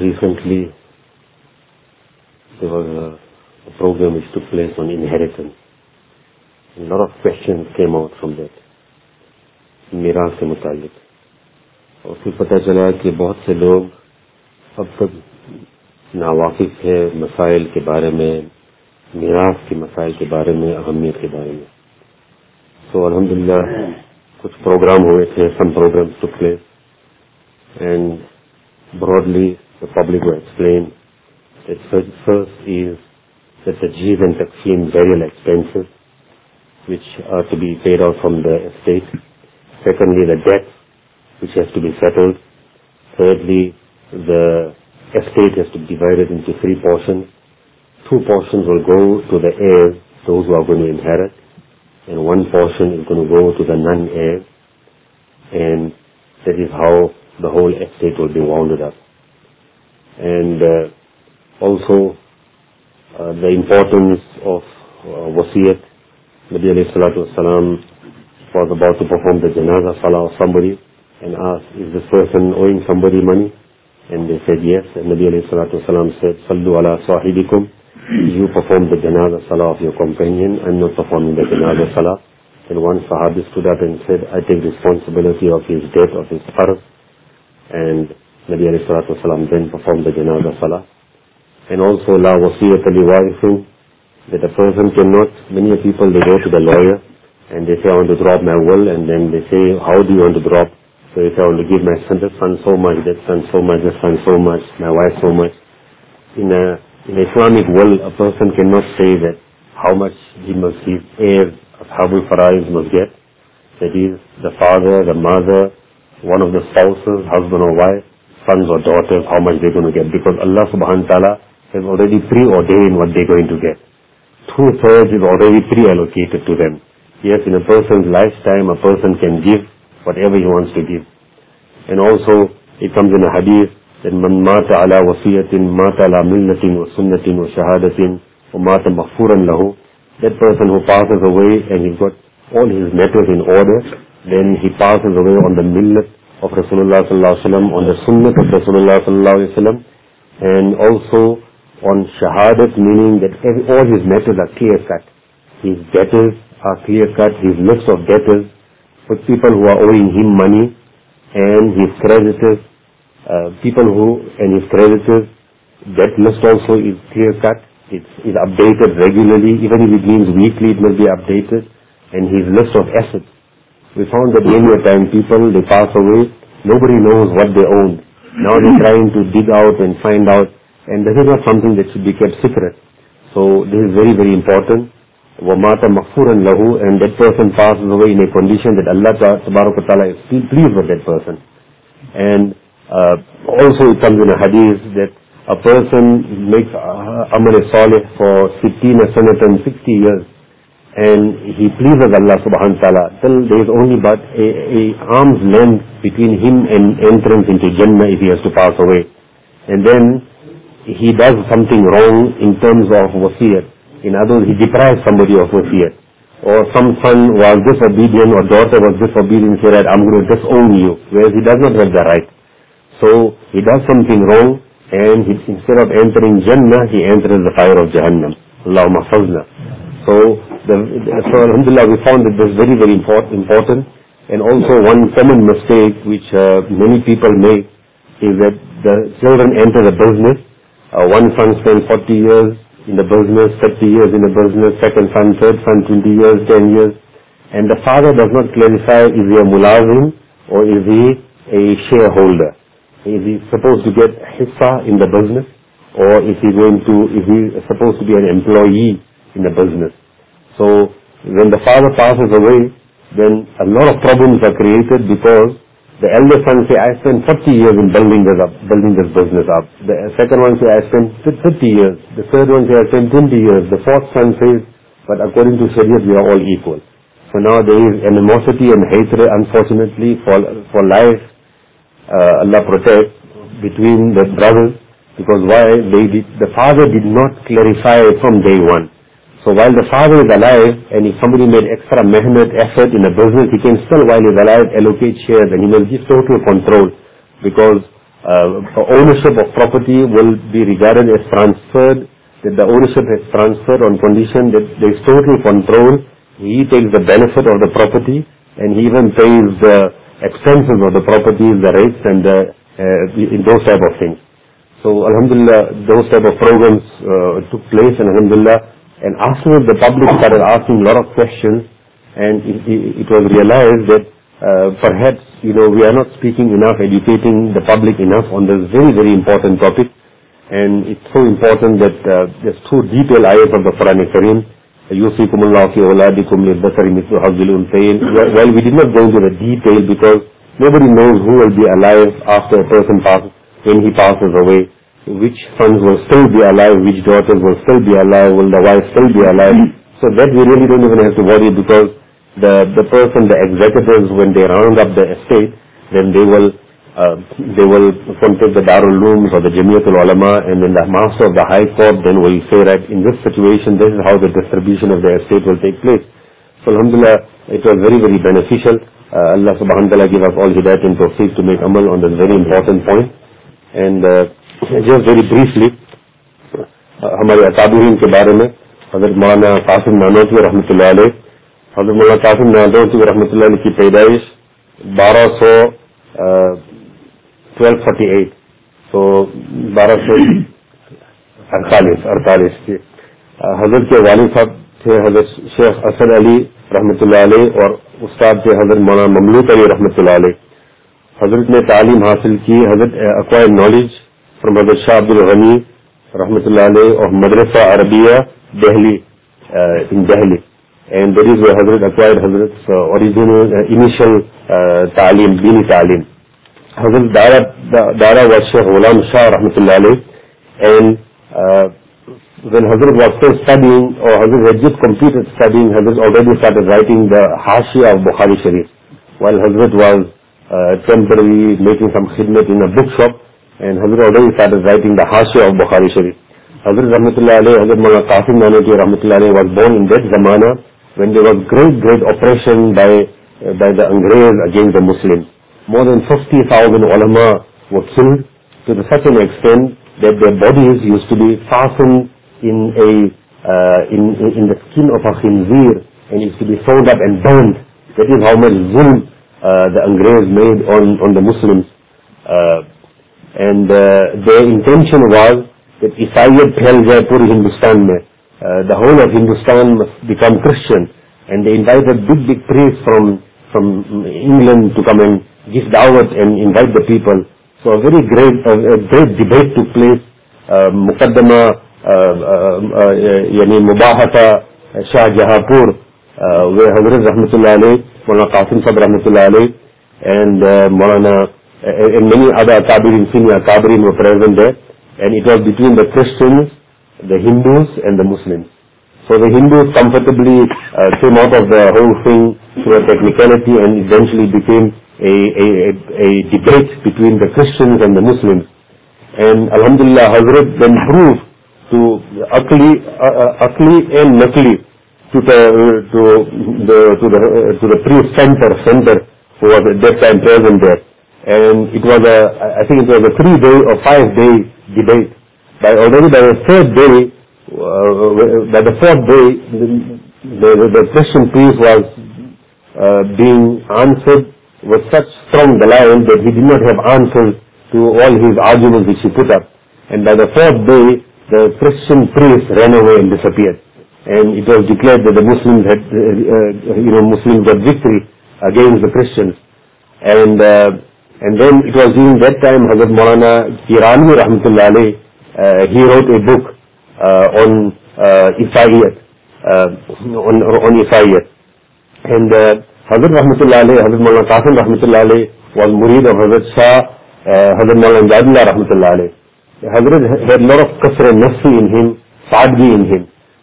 Recently program is to place on inheritance law of question came out from that میرا سے متعلق. اور پھر پتہ چلا کہ بہت سے لوگ اب تک ناواقف ہے مسائل کے بارے میں میراث کے مسائل کے بارے میں اہمیت کے بارے میں. تو so, الحمدللہ अहमियत के बारे में तो अल्हम्दुलिल्लाह कुछ प्रोग्राम हुए थे सम programme to place and broadly the public will explain that first is that the Jews and Taqsim burial expenses which are to be paid out from the estate Secondly, the debt which has to be settled. Thirdly, the estate has to be divided into three portions. Two portions will go to the heirs, those who are going to inherit, and one portion is going to go to the non-heirs, and that is how the whole estate will be wounded up. And uh, also, uh, the importance of uh, wasiyat. Nabi alayhi salatu wasalam was about to perform the janaza salah of somebody and asked, is this person owing somebody money? And they said yes. And Nabi alayhi salatu wasalam said, Sallu ala sahibikum. You perform the janaza salah of your companion. I'm not performing the janaza salah. And one sahabi stood up and said, I take responsibility of his debt, of his farz. And Nabi alayhi salatu wasalam then performed the janaza salah. And also, la wasiyata li that a person cannot, many people, they go to the lawyer and they say, I want to drop my will, and then they say, how do you want to drop? So if I want to give my son, this son so much, that son so much, this son so much, my wife so much. In a, in the Islamic world, a person cannot say that how much he must give heirs, Ashabul Faraiz must get. That is, the father, the mother, one of the spouses, husband or wife, sons or daughters, how much they're going to get. Because Allah subhanahu wa ta'ala has already preordained what they're going to get. Two-thirds is already pre-allocated to them. Yes, in a person's lifetime, a person can give whatever he wants to give. And also, it comes in a hadith that. That person who passes away and he's got all his matters in order, then he passes away on the millat of Rasulullah sallallahu alaihi wasallam, on the sunnah of Rasulullah sallallahu alaihi wasallam, and also on shahadat, meaning that all his matters are clear cut. His debtors are clear cut, his list of debtors, for people who are owing him money, and his creditors, uh, people who, and his creditors, that list also is clear cut, it's, it's updated regularly, even if it means weekly it must be updated, and his list of assets. We found that many a time people, they pass away, nobody knows what they own. Now they're trying to dig out and find out, and this is not something that should be kept secret. So this is very, very important. وَمَاتَ مَغْفُورًا لَهُ and that person passes away in a condition that Allah Ta'ala is pleased with that person. And uh, also it comes in a hadith that a person makes uh, amal salih for 15 sanatan 60 years and he pleases Allah subhanahu wa ta'ala till there is only but a, a arm's length between him and entrance into Jannah if he has to pass away. And then he does something wrong in terms of wasiyat in other words, he deprives somebody of wasiyat. Or some son was disobedient or daughter was disobedient, he said, I'm going to disown you, whereas he does not have the right. So he does something wrong, and he, instead of entering Jannah, he enters the fire of Jahannam. Allahumma fazna. So, the, so Alhamdulillah, we found that this is very, very important, important. And also one common mistake which uh, many people make is that the children enter the business. Uh, one son spends 40 years in the business, 30 years in the business, second son, third son, 20 years, 10 years. And the father does not clarify is he a mulazim or is he a shareholder. Is he supposed to get hissa in the business or is he going to, is he supposed to be an employee in the business? So when the father passes away, then a lot of problems are created because the elder son say, I spent 40 years in building this up, building this business up. The second one say, I spent 50 years. The third one say, I spent 20 years. The fourth son says, but according to Sharia, we are all equal. So now there is animosity and hatred, unfortunately, for, for life. Uh, Allah protect between the brothers because why? They did, the father did not clarify from day one. So while the father is alive, and if somebody made extra mehnat, effort in a business, he can still, while he's alive, allocate shares, and he must give total control, because uh, ownership of property will be regarded as transferred, that the ownership is transferred on condition that there is total control, he takes the benefit of the property, and he even pays the expenses of the property, the rates, and uh, in those type of things. So Alhamdulillah, those type of programs uh, took place, and Alhamdulillah, and afterwards the public started asking a lot of questions and it, it, it was realized that uh, perhaps, you know, we are not speaking enough, educating the public enough on this very, very important topic. And it's so important that uh, there's two detailed ayahs of the Quran Kareem. يُوسِيكُمُ اللَّهُ فِي أَوْلَادِكُمْ لِلذَّكَرِ مِثْلُ حَظِّ الْأُنثَيَيْنِ Well, we did not go into the detail because nobody knows who will be alive after a person passes, when he passes away which sons will still be alive, which daughters will still be alive, will the wife still be alive. So that we really don't even have to worry because the, the person, the executives, when they round up the estate, then they will, uh, they will contact the Darul Loom or the Jamiat al-Ulama and then the Master of the High Court then will say that in this situation this is how the distribution of the estate will take place. So Alhamdulillah, it was very very beneficial. Uh, Allah subhanahu wa ta'ala give us all Hidayat and proceed to make Amal on this very important point. And uh, just very briefly, ہمارے اکادرین کے بارے میں حضرت مولانا قاسم نانوتی رحمۃ اللہ علیہ حضرت مولانا قاسم نانوتی رحمۃ اللہ علیہ کی پیدائش بارہ سو ٹویلو فورٹی ایٹ تو بارہ سو اڑتالیس اڑتالیس کے حضرت کے والد صاحب تھے، حضرت شیخ اسد علی رحمۃ اللہ علیہ اور استاد تھے، حضرت مولانا مملوک علی رحمۃ اللہ علیہ۔ حضرت نے تعلیم حاصل کی، حضرت اقوائر نالج فرم حضرت شاہ عبد الغنی رحمۃ اللہ علیہ اور مدرسہ Arabia Delhi in Delhi. And there is حضرت اقوائر حضرت اوریجنل انیشل تعلیم، دینی تعلیم۔ حضرت شاہ غلام شاہ رحمتہ اللہ علیہ وین حضرت بخاری حضرت رحمتہ اللہ علیہ کافی مینوج رحمۃ اللہ زمانہ when they was great great operations against Muslim More than 50,000 ulama were killed to such an extent that their bodies used to be fastened in a, uh, in, in, the skin of a khinzir and used to be sewn up and burned. That is how much zulm uh, the Angrez made on, on the Muslims. Uh, and uh, their intention was that Isaiyat phel jaye puri Hindustan mein. Uh, the whole of Hindustan must become Christian. And they invited big, big priests from, from England to come and give da'wat and invite the people. So a very great, a, great debate took place. Uh, Muqaddama, uh, uh, yani Mubahata, Shah Jahanpur, uh, where Hazrat Rahmatullah alayhi, Maulana Qasim Sahib Rahmatullah alayhi, and uh, and many other Akabirin, senior Akabirin were present there. And it was between the Christians, the Hindus and the Muslims. So the Hindus comfortably uh, came out of the whole thing through a technicality and eventually became a, a, a, debate between the Christians and the Muslims. And Alhamdulillah, Hazrat then proved to Akli, uh, Akli and Nakli to the, to the, to the, to the priest center, center who was at that time present there and it was a, I think it was a three day or five day debate. By already by the third day, uh, by the fourth day, the, the, the Christian priest was uh, being answered with such strong denial that he did not have answers to all his arguments which he put up. And by the fourth day, the Christian priest ran away and disappeared. And it was declared that the Muslims had, uh, uh you know, Muslims got victory against the Christians. And uh, and then it was during that time Hazrat Maulana Kairanwi Rahmatullah alayhi, uh, he wrote a book uh, on uh, Isaiyat, uh, on, on Isaiyat. And uh, Hazrat Rahmatullah alayhi, Hazrat Maulana Qasim Rahmatullah alayhi was murid of Hazrat Shah, uh, Hazrat Maulana Jadullah Rahmatullah alayhi. Hazrat had a lot of kasr nafsi in him, sadgi in him.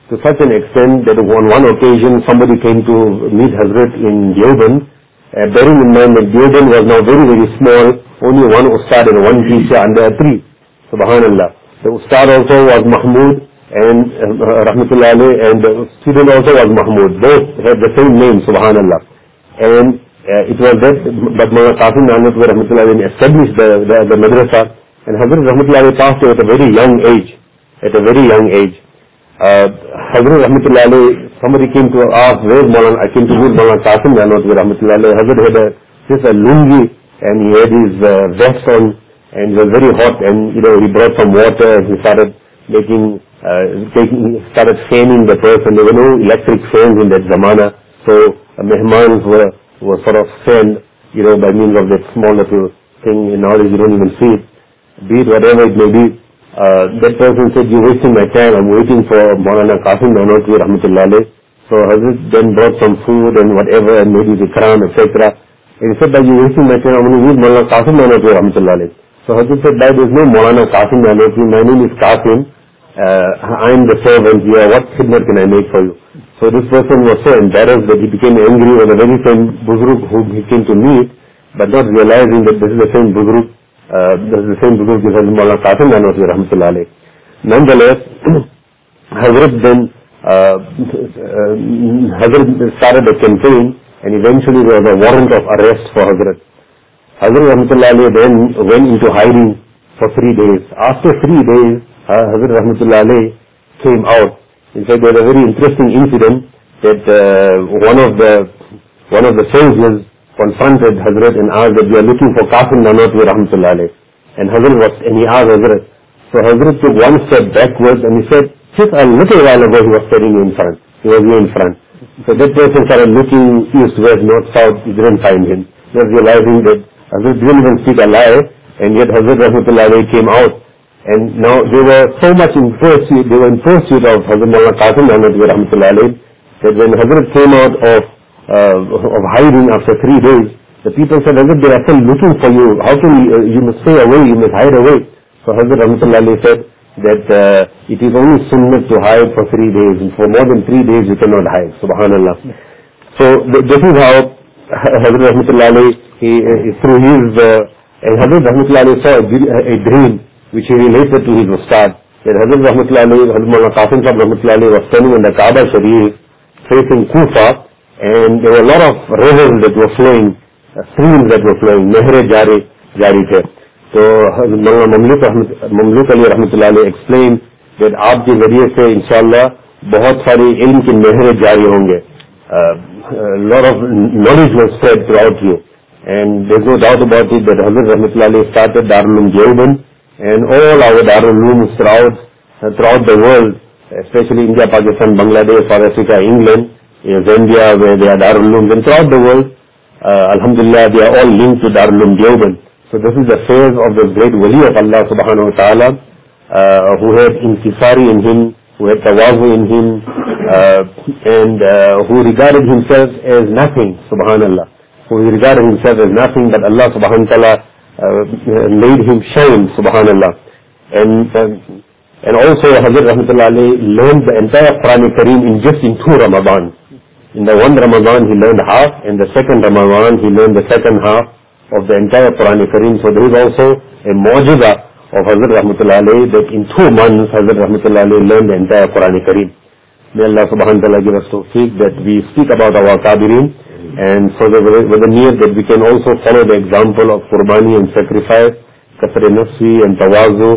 To such an extent that on one occasion somebody came to meet Hazrat in Deoband uh, bearing in mind that Deoband was now very, very small, only one ustad and one teacher under a tree. Subhanallah. The ustad also was Mahmud, and uh, Rahmatullah and the student also was Mahmud. Both had the same name, Subhanallah. And uh, it was that, but Mawlana Qasim Nanotwi Rahmatullah established the, the, the madrasa, and Hazrat Rahmatullah passed away at a very young age, at a very young age. Uh, Hazrat Rahmatullah somebody came to ask, where Mawlana, I came to meet Mawlana Qasim Nanotwi Rahmatullah. Hazrat had a, just a lungi, and he had his uh, vest on, and it was very hot, and you know, he brought some water, and he started making uh, taking, started fanning the person. There were no electric fans in that zamana. So mehmans were, were sort of fanned, you know, by means of that small little thing. Nowadays you don't even see it. Be it whatever it may be. Uh, that person said, you're wasting my time. I'm waiting for Maulana Qasim Nanotwi Rahmatullah. So Hazrat then brought some food and whatever and maybe the kram, etc. And he said that you're wasting my time. I'm going to meet Maulana Qasim Nanotwi Rahmatullah. So Hazrat said, that there's no Maulana Qasim Nanotwi. My name is Qasim uh, I'm the servant here, what khidmat can I make for you? So this person was so embarrassed that he became angry with the very same Buzruk whom he came to meet, but not realizing that this is the same Buzruk, uh, this is the same Buzruk as Mullah Qasim Nanotwi Rahmatullah. Nonetheless, Hazrat then, uh, uh, Hazrat started a campaign and eventually there was a warrant of arrest for Hazrat. Hazrat Rahmatullah then went into hiding for three days. After three days, uh, Hazrat Rahmatullah came out. In fact, there was a very interesting incident that uh, one of the one of the soldiers confronted Hazrat and asked that we are looking for Qasim Nanotwi Rahmatullah alayh. And Hazrat was, and he asked Hazrat. So Hazrat took one step backwards and he said, just a little while ago he was standing in front. He was in front. So that person started looking east, west, north, south. He didn't find him. Just realizing that Hazrat didn't even speak a lie. And yet Hazrat Rahmatullah came out and now they were so much in pursuit, they were in pursuit of Hazrat Mullah Qasim Ahmad Rahmatullah that when Hazrat came out of, uh, of hiding after three days, the people said, Hazrat, they are still looking for you. How can you, uh, you must stay away, you must hide away. So Hazrat Rahmatullah said that uh, it is only sunnah to hide for three days. And for more than three days you cannot hide. Subhanallah. So th this is how Hazrat Rahmatullah he, uh, through his, uh, and Hazrat Rahmatullah saw a, a dream نہیں پتی حضرحمۃ اللہ علیہ قاسم صاحب رحمۃ اللہ علیہ وابا شریف of روہر تو آپ کے ذریعے سے ان شاء اللہ بہت ساری علم کی نہریں جاری ہوں گے رحمۃ اللہ علیہ دارال and all our Darul Ulooms throughout, throughout the world, especially India, Pakistan, Bangladesh, South Africa, England, Zambia, where they are Darul Ulooms, and throughout the world, uh, Alhamdulillah, they are all linked to Darul Uloom Deoband. So this is the phase of the great wali of Allah subhanahu wa ta'ala, uh, who had inkisari in him, who had tawazu in him, uh, and uh, who regarded himself as nothing, subhanallah. Who regarded himself as nothing but Allah subhanahu wa ta'ala uh, made him shine, subhanallah. And, um, and also Hazrat Rahmatullah learned the entire Quran Kareem in just in two Ramadan. In the one Ramadan he learned half, and the second Ramadan he learned the second half of the entire Quran Kareem. So there is also a mujiza of Hazrat Rahmatullah that in two months Hazrat Rahmatullah learned the entire Quran Kareem. May Allah subhanahu wa ta'ala give us tawfiq that we speak about our Kabirin and so that with the need that we can also follow the example of qurbani and sacrifice, kasr nafsi and tawazu,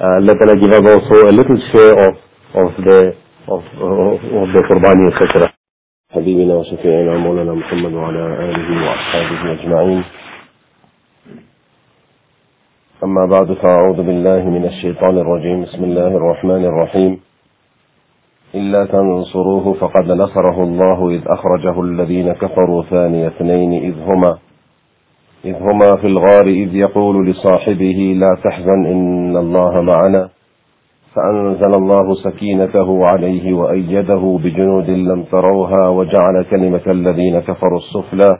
uh, let Allah give us also a little share of, of the of, of, of the qurbani, etc. حبيبنا وشفيعنا مولانا محمد وعلى آله وأصحابه أجمعين أما بعد فأعوذ بالله من الشيطان الرجيم بسم الله الرحمن الرحيم إلا تنصروه فقد نصره الله إذ أخرجه الذين كفروا ثاني اثنين إذ هما إذ هما في الغار إذ يقول لصاحبه لا تحزن إن الله معنا. فأنزل الله سكينته عليه وأيده بجنود لم تروها وجعل كلمة الذين كفروا السفلى.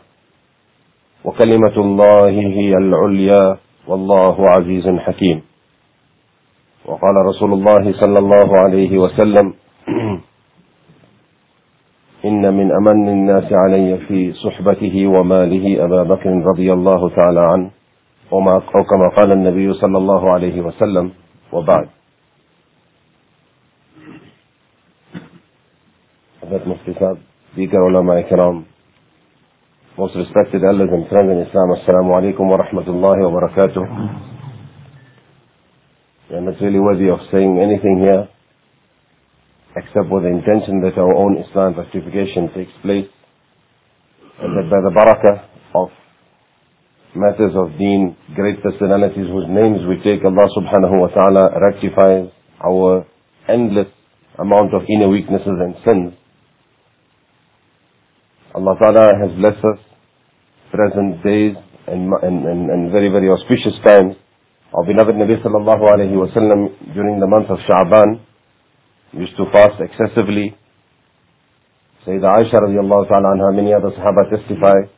وكلمة الله هي العليا والله عزيز حكيم. وقال رسول الله صلى الله عليه وسلم من أمن الناس علي في صحبته وماله أبا بكر رضي الله تعالى عنه وما أو كما قال النبي صلى الله عليه وسلم وبعد Hazrat Mufti Saab, Speaker Ulama Ikram, most respected elders and friends in Islam, wa rahmatullahi wa barakatuh. We are not really worthy of saying anything here except with the intention that our own Islam rectification takes place and that by the barakah of matters of deen, great personalities whose names we take, Allah subhanahu wa ta'ala rectifies our endless amount of inner weaknesses and sins. Allah ta'ala has blessed us present days and, and, and, and very, very auspicious times. Our beloved Nabi sallallahu alayhi wa sallam during the month of Sha'ban used to fast excessively. Sayyidah Aisha radiallahu ta'ala anha, many other Sahaba testify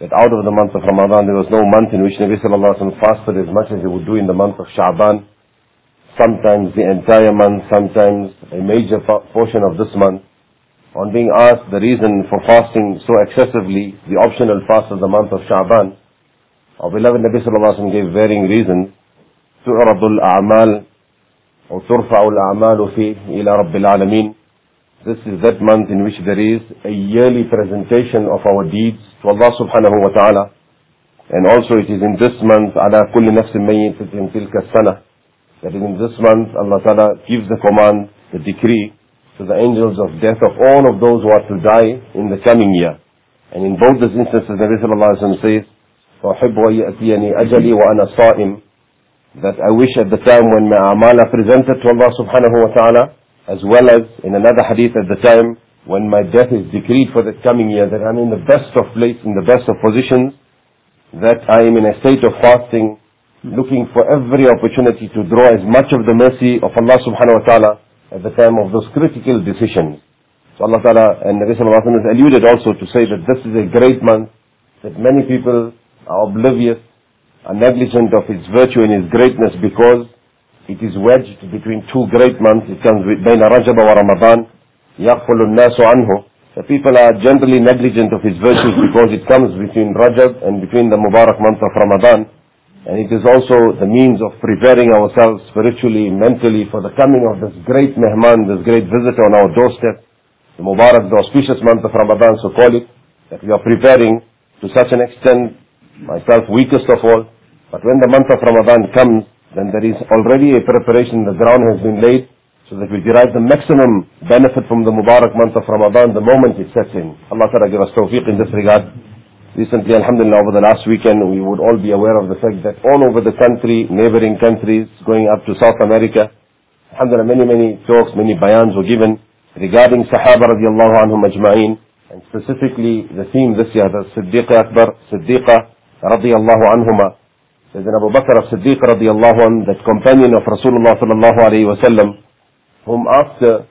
that out of the month of Ramadan there was no month in which Nabi sallallahu alaihi wasallam fasted as much as he would do in the month of Sha'ban. Sometimes the entire month, sometimes a major portion of this month. On being asked the reason for fasting so excessively, the optional fast of the month of Sha'ban, our beloved Nabi sallallahu alaihi wasallam gave varying reasons. تعرض الأعمال أو ترفع الأعمال فيه إلى رب العالمين this is that month in which there is a yearly presentation of our deeds to Allah subhanahu wa ta'ala. And also it is in this month, على كل نفس ميتة تلك السنة. That is in this month, Allah ta'ala gives the command, the decree to the angels of death of all of those who are to die in the coming year. And in both these instances, Nabi sallallahu alayhi wa sallam says, فَأُحِبُّ أَيَأْتِيَنِي أَجَلِي وَأَنَا صَائِمٌ that I wish at the time when my amal are presented to Allah subhanahu wa ta'ala, as well as in another hadith at the time when my death is decreed for the coming year, that I'm in the best of place, in the best of positions, that I am in a state of fasting, looking for every opportunity to draw as much of the mercy of Allah subhanahu wa ta'ala at the time of those critical decisions. So Allah ta'ala and Nabi sallallahu alayhi wa has alluded also to say that this is a great month, that many people are oblivious, are negligent of its virtue and its greatness because it is wedged between two great months. It comes بين رجب ورمضان يغفل الناس عنه. The people are generally negligent of its virtues because it comes between Rajab and between the Mubarak month of Ramadan. And it is also the means of preparing ourselves spiritually, mentally for the coming of this great mehman, this great visitor on our doorstep. The Mubarak, the auspicious month of Ramadan, so call it, that we are preparing to such an extent, myself weakest of all. but when the month of Ramadan comes, then there is already a preparation, the ground has been laid, so that we derive the maximum benefit from the Mubarak month of Ramadan the moment it sets in. Allah Ta'ala give us tawfiq in this regard. Recently, Alhamdulillah, over the last weekend, we would all be aware of the fact that all over the country, neighboring countries, going up to South America, Alhamdulillah, many, many talks, many bayans were given regarding Sahaba radiallahu anhum ajma'in, and specifically the theme this year, the Siddiq Akbar, Siddiqa radiallahu anhuma, Sayyidina Abu Bakr as-Siddiq radiallahu anh, that companion of Rasulullah sallallahu alayhi wa sallam, whom after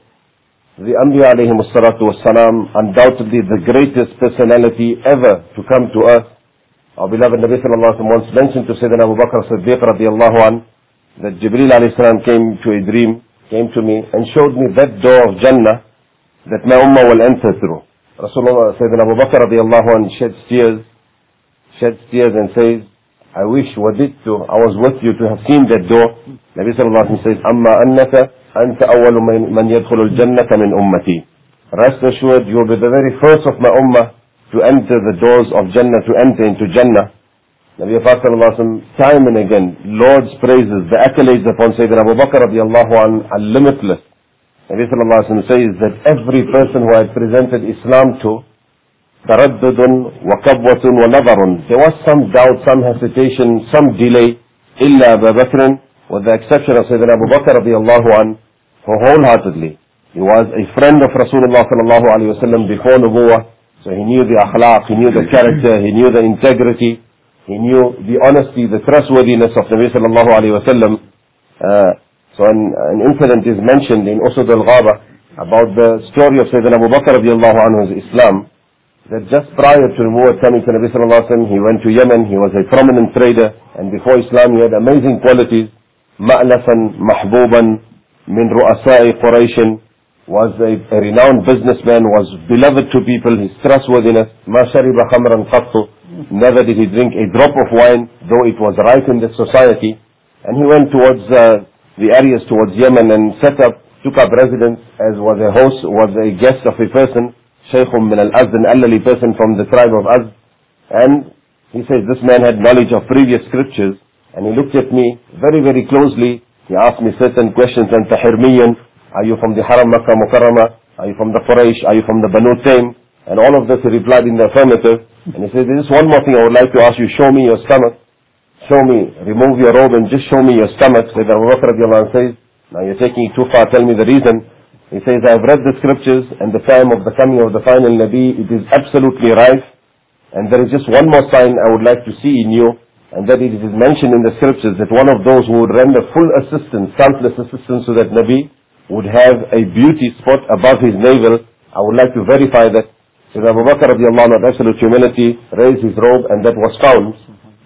the Anbiya alayhim salatu wassalam, undoubtedly the greatest personality ever to come to earth. Our beloved Nabi sallallahu alayhi wa once mentioned to Sayyidina Abu Bakr as-Siddiq radiallahu anh, that Jibreel alayhi salam came to a dream, came to me and showed me that door of Jannah that my ummah will enter through. Rasulullah, Sayyidina Abu Bakr radiallahu anh sheds tears, sheds tears and says, I wish وددت I was with you to have seen that door. Nabi sallallahu alayhi wa says, أما أنك أنت أول من يدخل الجنة من أمتي. Rest assured, you will be the very first of my ummah to enter the doors of Jannah, to enter into Jannah. Nabi sallallahu alayhi wa sallam, time and again, Lord's praises, the accolades upon Sayyidina Abu Bakr radiallahu an are limitless. Nabi sallallahu alayhi wa sallam says that every person who had presented Islam to, تردد وكبوة ونظر there was some doubt some hesitation some delay إلا أبا بكر with the exception of Sayyidina Abu Bakr radiallahu an who wholeheartedly he was a friend of Rasulullah sallallahu alayhi wa sallam before Nubuwah so he knew the akhlaq he knew the character he knew the integrity he knew the honesty the trustworthiness of Nabi sallallahu alayhi wa sallam uh, so an, an incident is mentioned in Usud al-Ghaba about the story of Sayyidina Abu Bakr radiallahu anhu's Islam that just prior to Nubuwwat coming to Nabi sallallahu alaihi wasallam, he went to Yemen, he was a prominent trader, and before Islam he had amazing qualities. مألفا محبوبا من رؤساء قريش was a, a renowned businessman, was beloved to people, his trustworthiness. ما شرب خمرا قط Never did he drink a drop of wine, though it was right in the society. And he went towards uh, the areas towards Yemen and set up took up residence as was a host, was a guest of a person, Shaykh min al-Azd, an elderly person from the tribe of Azd. And he says this man had knowledge of previous scriptures. And he looked at me very, very closely. He asked me certain questions. And Tahirmiyan, are you from the Haram Makkah? Are you from the Quraysh? Are you from the Banu Taym? And all of this he replied in the affirmative. And he said, there's one more thing I would like to ask you. Show me your stomach. Show me, remove your robe and just show me your stomach. Sayyidina Abu Bakr says, now you're taking it too far, tell me the reason. He says, I've read the scriptures and the time of the coming of the final Nabi, it is absolutely right. And there is just one more sign I would like to see in you, and that it is mentioned in the scriptures that one of those who would render full assistance, selfless assistance to that Nabi, would have a beauty spot above his navel. I would like to verify that. So Abu Bakr radiallahu anhu, absolute humility, raised his robe and that was found.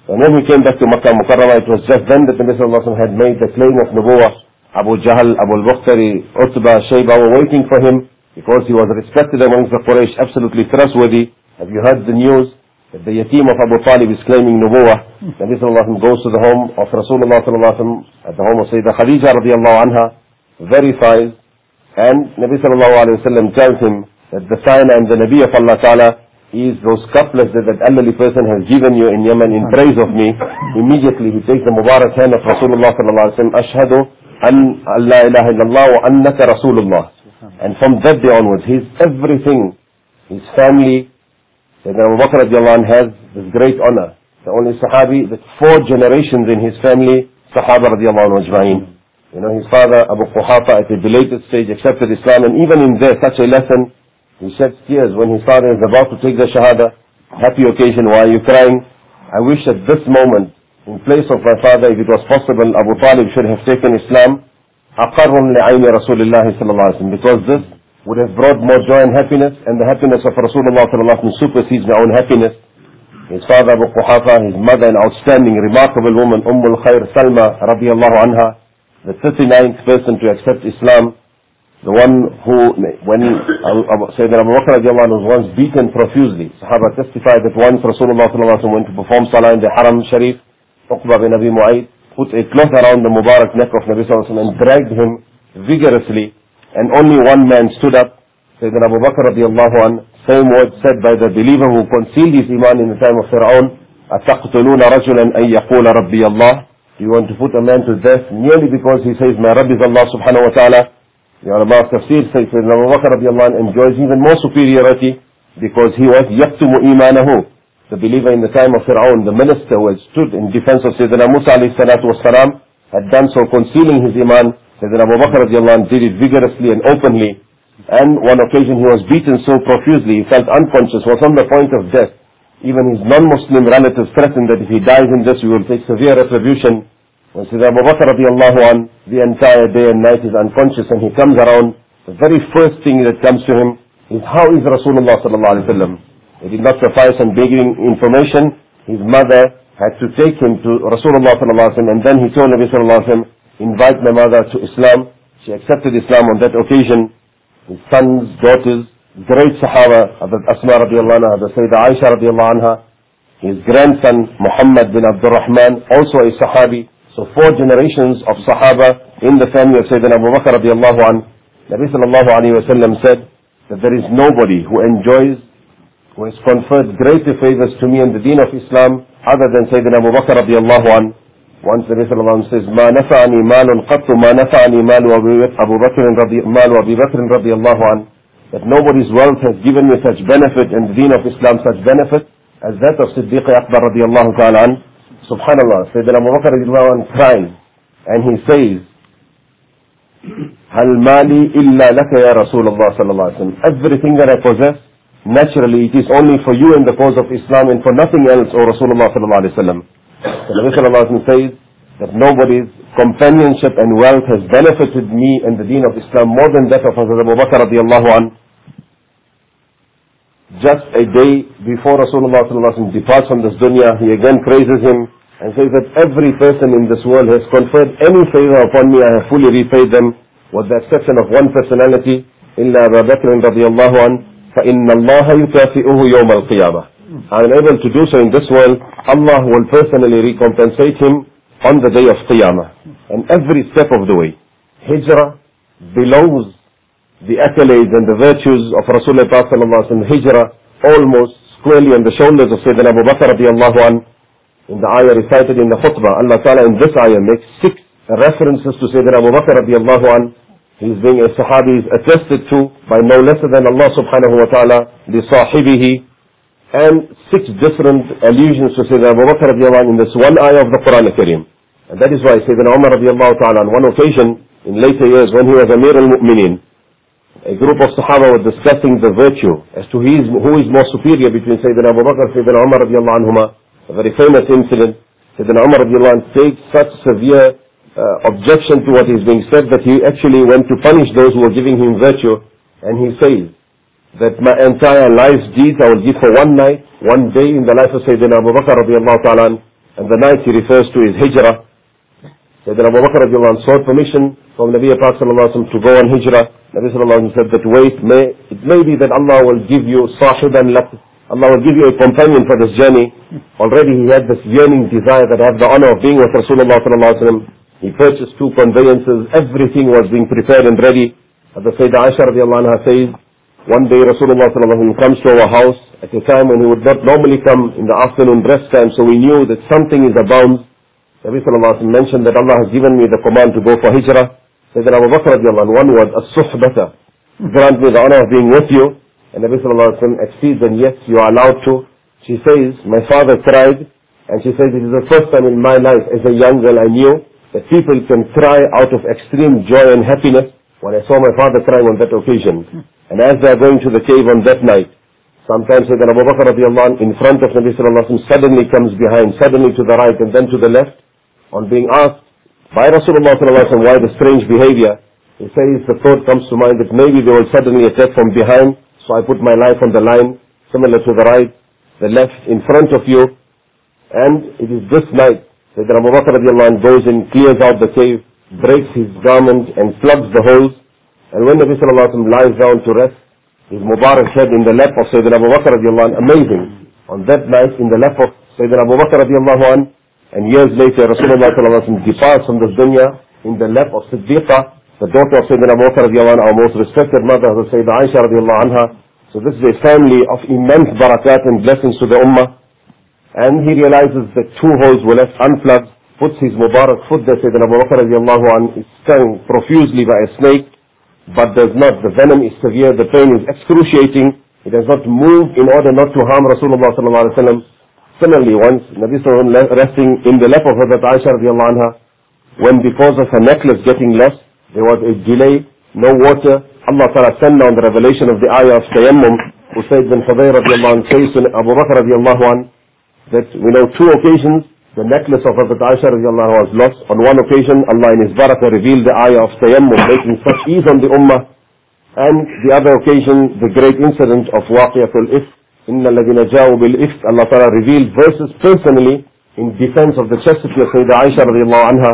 And when he came back to Makkah Mukarramah, it was just then that the Wasallam had made the claim of Nubuwah. Abu Jahl, Abu al-Bakhtari, Utbah, Shayba were waiting for him because he was respected amongst the Quraysh, absolutely trustworthy. Have you heard the news that the yatim of Abu Talib is claiming Nubuwah? Nabi Sallallahu Wasallam goes to the home of Rasulullah Sallallahu Wasallam, at the home of Sayyidah Khadija radiallahu anha, verifies, and Nabi Sallallahu Alaihi Wasallam tells him that the sign and the Nabi of Allah Ta'ala is those couplets that that elderly person has given you in Yemen in praise of me. Immediately he takes the Mubarak hand of Rasulullah sallallahu alaihi wasallam, Ashhadu an la ilaha illallah wa annaka Rasulullah. And from that day onwards, his everything, his family, Sayyidina Abu Bakr has this great honor. The only Sahabi, that four generations in his family, Sahaba radiallahu anhu ajma'in. You know, his father, Abu Quhafa, at a belated stage accepted Islam, and even in there, such a lesson, he sheds tears when his father is about to take the Shahada. Happy occasion, why are you crying? I wish at this moment, in place of my father, if it was possible, Abu Talib should have taken Islam. أقر لعين رسول الله صلى الله عليه وسلم because this would have brought more joy and happiness and the happiness of Rasulullah صلى الله عليه وسلم supersedes my own happiness. His father Abu Quhafa, his mother an outstanding, remarkable woman, Umm al-Khair Salma radiallahu anha, the 39th person to accept Islam, the one who, when Sayyidina Abu Bakr was once beaten profusely, Sahaba testified that once Rasulullah went to perform Salah in the Haram Sharif, Uqba bin Abi Mu'ayyid put a cloth around the Mubarak neck of Nabi and dragged him vigorously, and only one man stood up, Sayyidina Abu Bakr radiallahu an, same word said by the believer who concealed his iman in the time of Fir'aun, أَتَقْتُلُونَ رَجُلًا أَن يَقُولَ رَبِّيَ اللَّهِ Do you want to put a man to death merely because he says, My Rabb is Allah subhanahu wa ta'ala? The ulama of tafsir say Sayyidina Abu Bakr enjoys even more superiority because he was يَكْتُمُ إِيمَانَهُ the believer in the time of Fir'aun, the minister who had stood in defense of Sayyidina Musa alayhi wasalam, had done so concealing his iman. Sayyidina Abu Bakr did it vigorously and openly. And one occasion he was beaten so profusely, he felt unconscious, was on the point of death. Even his non-Muslim relatives threatened that if he dies in this, we will take severe retribution. When Sayyidina Abu Bakr radiallahu an, the entire day and night is unconscious and he comes around, the very first thing that comes to him is how is Rasulullah sallallahu alaihi wasallam? It did not suffice on begging information. His mother had to take him to Rasulullah and then he told Nabi sallallahu invite my mother to Islam. She accepted Islam on that occasion. His sons, daughters, great Sahaba, Hazrat Asma radiallahu anha, Hazrat Sayyidah Aisha radiallahu anha, his grandson Muhammad bin Abdul Rahman, also a Sahabi, so four generations of Sahaba in the family of Sayyidina Abu Bakr radiallahu an. Nabi sallallahu alayhi wa said that there is nobody who enjoys, who has conferred greater favors to me in the deen of Islam other than Sayyidina Abu Bakr radiallahu an. Once Nabi sallallahu alayhi wa sallam says, ما نفعني مال قط ما نفعني مال أبو بكر رضي مال أبي بكر رضي الله عنه that nobody's wealth has given me such benefit and the deen of Islam such benefit as that of Siddiq Akbar radiallahu ta'ala an. Subhanallah, Sayyidina Abu Bakr radiallahu crying, and he says, هل مالي إلا لك يا رسول الله صلى الله عليه وسلم Everything that I possess, naturally it is only for you in the cause of Islam and for nothing else, O Rasulullah صلى الله عليه وسلم. The Nabi صلى الله عليه وسلم says that nobody's companionship and wealth has benefited me in the deen of Islam more than that of Hazrat Abu Bakr radiallahu anhu just a day before Rasulullah departs from this dunya, he again praises him and says that every person in this world has conferred any favor upon me, I have fully repaid them, with the exception of one personality, إلا أبا بكر رضي الله عنه فإن الله يكافئه يوم القيامة. I am able to do so in this world, Allah will personally recompensate him on the day of Qiyamah. And every step of the way. Hijrah, belongs the accolades and the virtues of Rasulullah sallallahu alaihi hijrah almost squarely on the shoulders of Sayyidina Abu Bakr radiallahu an. In the ayah recited in the khutbah, Allah Ta'ala in this ayah makes six references to Sayyidina Abu Bakr radiallahu an. He's being a Sahabi is attested to by no lesser than Allah subhanahu wa ta'ala, the sahibihi, and six different allusions to Sayyidina Abu Bakr in this one ayah of the Quran al-Karim. And that is why Sayyidina Umar radiallahu ta'ala on one occasion in later years when he was Amir al-Mu'mineen, a group of Sahaba were discussing the virtue as to who is, who is more superior between Sayyidina Abu Bakr and Sayyidina Umar radiallahu anhuma. A very famous incident. Sayyidina Umar radiallahu anh takes such severe Uh, objection to what is being said that he actually went to punish those who were giving him virtue and he says that my entire life's deeds I will give for one night, one day in the life of Sayyidina Abu Bakr ta'ala and the night he refers to is Hijrah. Sayyidina Abu Bakr anh sought permission from Nabi Pak to go on Hijrah Nabi said that wait, may, it may be that Allah will give you sahiban lak, Allah will give you a companion for this journey. Already he had this yearning desire that I have the honor of being with Rasulullah Sallallahu Alaihi Wasallam. He purchased two conveyances, everything was being prepared and ready. The Sayyidah Aisha radiallahu anha says, one day Rasulullah Sallallahu comes to our house at a time when he would not normally come in the afternoon rest time, so we knew that something is abound. Nabi Sallallahu mentioned that Allah has given me the command to go for hijrah. Sayyidina Abu Bakr radiallahu one word, as-suhbata. Grant me the honor of being with you. And Nabi sallallahu alayhi wa exceeds and yes, you are allowed to. She says, my father cried, and she says, it is the first time in my life as a young girl I knew that people can cry out of extreme joy and happiness when I saw my father crying on that occasion. And as they are going to the cave on that night, sometimes Sayyidina Abu Bakr radiallahu in front of Nabi sallallahu suddenly comes behind, suddenly to the right and then to the left. On being asked, by Rasulullah sallallahu why the strange behavior? He says the thought comes to mind that maybe they will suddenly attack from behind, so I put my life on the line, similar to the right, the left, in front of you. And it is this night that Abu Bakr goes and clears out the cave, breaks his garment and plugs the holes. And when Nabi sallallahu lies down to rest, his Mubarak head in the lap of Sayyidina Abu Bakr amazing. On that night, in the lap of Sayyidina Abu Bakr radiallahu and years later, Rasulullah departs from this dunya in the lap of Siddiqa, the daughter of Sayyidina Abu Bakr our most respected mother, of Sayyidina Aisha radiallahu anha. So this is a family of immense barakat and blessings to the ummah. And he realizes that two holes were left unplugged, puts his Mubarak foot there, Sayyidina Abu Bakr radiallahu anhu is stung profusely by a snake, but does not. The venom is severe, the pain is excruciating. He does not move in order not to harm Rasulullah sallallahu alaihi wasallam. Similarly, once Nabi Sallallahu resting in the lap of Hazrat Aisha radiallahu anha, when because of her necklace getting lost, there was a delay, no water, Allah Ta'ala sent down the revelation of the ayah of Tayammum, Usayd bin Hudayr radiallahu anhu says to Abu Bakr radiallahu anhu, that we know two occasions the necklace of Hazrat Aisha radiallahu was lost. On one occasion, Allah in His barakah revealed the ayah of tayammum, making such ease on the ummah. And the other occasion, the great incident of waqiatul if, inna ladina ja'u bil if, Allah Ta'ala revealed verses personally in defense of the chastity of Sayyidah Aisha radiallahu anha.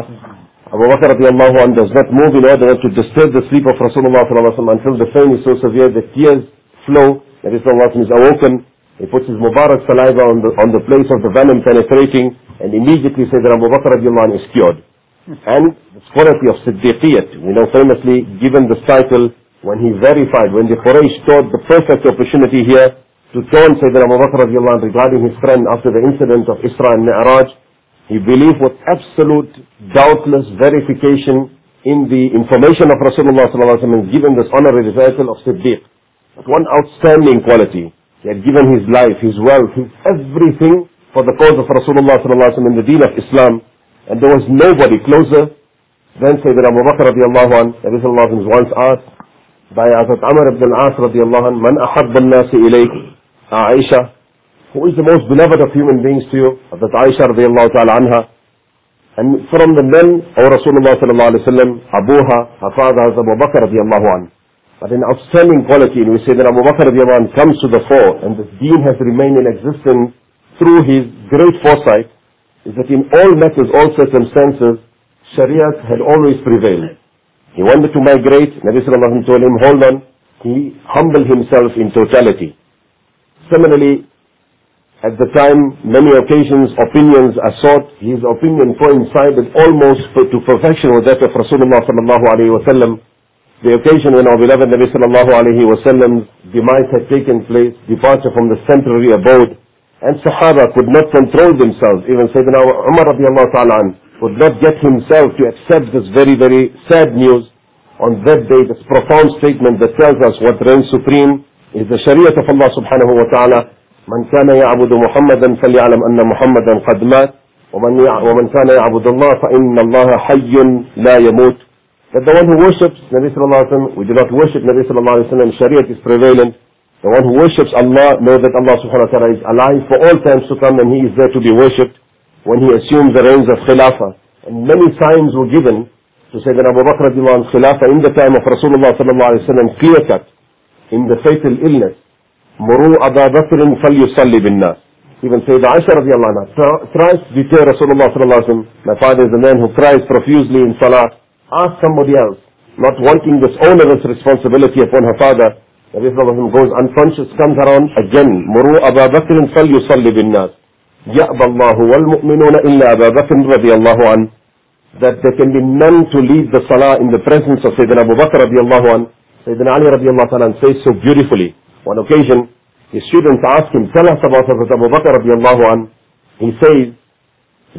Abu Bakr radiallahu anhu does not move in order to disturb the sleep of Rasulullah until the pain is so severe that tears flow. That is, Allah is awoken he puts his Mubarak saliva on the, on the place of the venom penetrating and immediately Sayyidina Abu Bakr is cured. And the quality of Siddiqiyat, we know famously given this title when he verified, when the Quraysh thought the perfect opportunity here to taunt Sayyidina Abu Bakr regarding his friend after the incident of Isra and Mi'raj. He believed with absolute, doubtless verification in the information of Rasulullah and given this honorary title of Siddiq. But one outstanding quality. He had given his life, his wealth, his everything for the cause of Rasulullah sallallahu alaihi in the deen of Islam. And there was nobody closer than Sayyidina Abu Bakr radiallahu anhu. Nabi sallallahu alayhi wa once asked by Hazrat Amr ibn al-As radiallahu anhu, Man ahabba al-nasi ilayk? Ah, Aisha, who is the most beloved of human beings to you? That Aisha radiallahu ta'ala anha. And from the men, O Rasulullah sallallahu alayhi wa sallam, Abuha, her father Abu Bakr radiallahu anhu. But an outstanding quality, and we say that Abu Bakr comes to the fore, and the deen has remained in existence through his great foresight, is that in all matters, all circumstances, Sharia had always prevailed. He wanted to migrate, Nabi sallallahu alayhi wa told him, hold on, he humbled himself in totality. Similarly, at the time, many occasions, opinions are sought. His opinion coincided almost to perfection with that of Rasulullah sallallahu alayhi wa the occasion when our beloved Nabi sallallahu alayhi wa sallam's demise had taken place, departure from the temporary abode, and Sahaba could not control themselves. Even Sayyidina Umar radiallahu ta'ala could not get himself to accept this very, very sad news on that day, this profound statement that tells us what reigns supreme is the Sharia of Allah subhanahu wa ta'ala. من كان يعبد محمدا فليعلم أن محمدا قد مات ومن كان يعبد الله فإن الله حي لا يموت that the one who worships Nabi sallallahu alaihi wasallam, we do not worship Nabi sallallahu alaihi wasallam, Shariah is prevalent. The one who worships Allah knows that Allah subhanahu wa ta'ala is alive for all times to come and He is there to be worshipped when He assumes the reins of Khilafah. And many signs were given to Sayyidina Abu Bakr radiallahu Khilafah in the time of Rasulullah sallallahu alaihi wasallam clear cut in the fatal illness. Abu Bakr falyusalli bin nas. Even Sayyidina Aisha radiallahu anha tries to deter Rasulullah sallallahu alaihi wasallam. My father is a man who cries profusely in salah ask somebody else, not wanting this onerous responsibility upon her father. Nabi Sallallahu goes unconscious, comes around again. Muru Abu Bakr فليصلي بالناس. يأبى الله والمؤمنون إلا أبا بكر رضي الله عنه. That there can be none to lead the salah in the presence of Sayyidina Abu Bakr radiallahu anhu. Sayyidina Ali radiallahu anhu says so beautifully. One occasion, his students ask him, tell us about Hazrat Abu Bakr radiallahu anhu. He says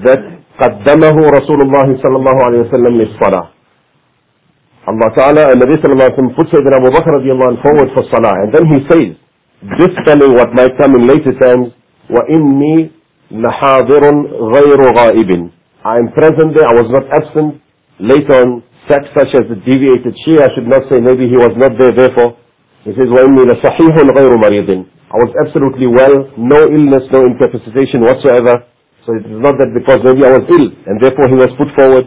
that قدمه رسول الله صلى الله عليه وسلم للصلاة. Allah Ta'ala and Nabi Sallallahu Alaihi Wasallam put Sayyidina Abu Bakr radiallahu forward for Salah. And then he says, dispelling what might come in later times, وَإِنِّي لَحَاضِرٌ غَيْرُ غَائِبٍ I am present there, I was not absent. Later on, sects such as the deviated Shia should not say maybe he was not there, therefore. He says, وَإِنِّي لَصَحِيحٌ غَيْرُ مَرِيضٍ I was absolutely well, no illness, no incapacitation whatsoever. So it is not that because maybe I was ill, and therefore he was put forward.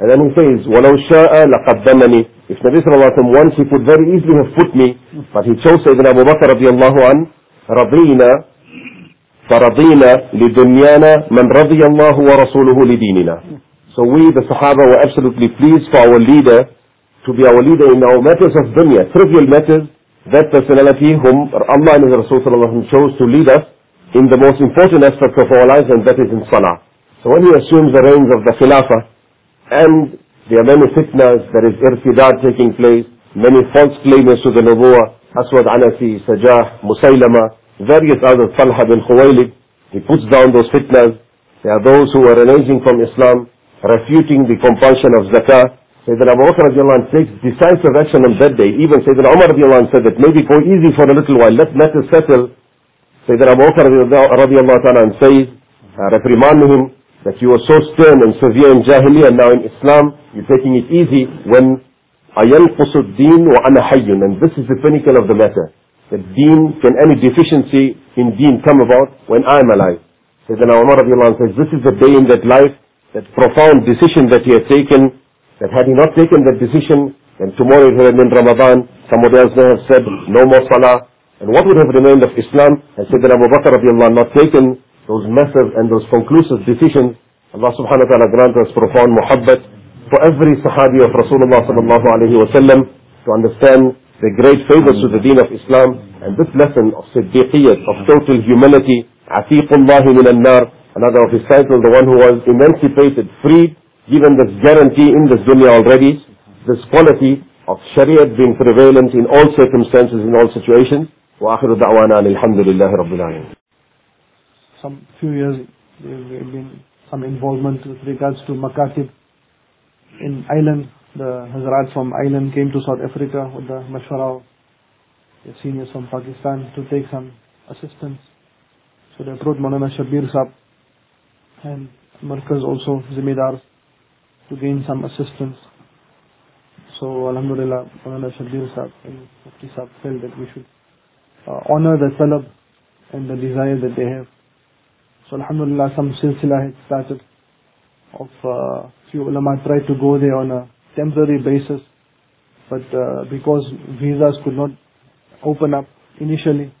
And then he says, وَلَوْ شَاءَ لَقَدَّمَنِي If Nabi sallallahu alayhi wa once he could very easily have put me, but he chose Sayyidina Abu Bakr radiallahu an, رَضِينَا فَرَضِينَا لِدُنْيَانَا مَنْ رَضِيَ اللَّهُ وَرَسُولُهُ لِدِينِنَا So we, the Sahaba, were absolutely pleased for our leader to be our leader in our matters of dunya, trivial matters, that personality whom Allah and His Rasul chose to lead us in the most important aspect of our lives, and that is in Salah. So when he assumes the reins of the Khilafah, and there are many fitnas, there is irtidad taking place, many false claimers to the Nubuwa, Aswad Anasi, Sajah, Musaylama, various others, Talha bin Khuwailid. He puts down those fitnas. There are those who are reneging from Islam, refuting the compulsion of zakah. Sayyidina Abu Bakr takes decisive action on that day. Even Sayyidina Umar said that maybe go easy for a little while, let matters settle. Sayyidina Abu Bakr says, uh, reprimanding him, that you were so stern and severe in Jahiliyyah, now in Islam you're taking it easy when أَيَنْقُصُ الدِّينُ وَأَنَا حَيٌّ And this is the pinnacle of the matter. That deen, can any deficiency in deen come about when I'm alive? Sayyidina Umar says, this is the day in that life, that profound decision that he had taken, that had he not taken that decision, then tomorrow it would have been Ramadan, somebody else may have said, no more salah, and what would have remained of Islam? And Sayyidina Abu Bakr not taken those massive and those conclusive decisions, Allah subhanahu wa ta'ala grant us profound muhabbat for every sahabi of Rasulullah sallallahu alayhi wa sallam to understand the great favors to the deen of Islam and this lesson of siddiqiyyat, of total humility, atiqullahi min al-nar, another of his titles, the one who was emancipated, freed, given this guarantee in this dunya already, this quality of shariah being prevalent in all circumstances, in all situations. وآخر دعوانا الحمد لله رب العالمين some few years there have been some involvement with regards to Makatib in Ireland. The Hazrat from Ireland came to South Africa with the Mashwara the seniors from Pakistan to take some assistance. So they approached Maulana Shabir Sahab and Markaz also Zimidar to gain some assistance. So Alhamdulillah, Maulana Shabir Sahab and Mufti Sahab felt that we should uh, honor the talab and the desire that they have. So Alhamdulillah, some silsila had started of uh, few ulama tried to go there on a temporary basis, but uh, because visas could not open up initially,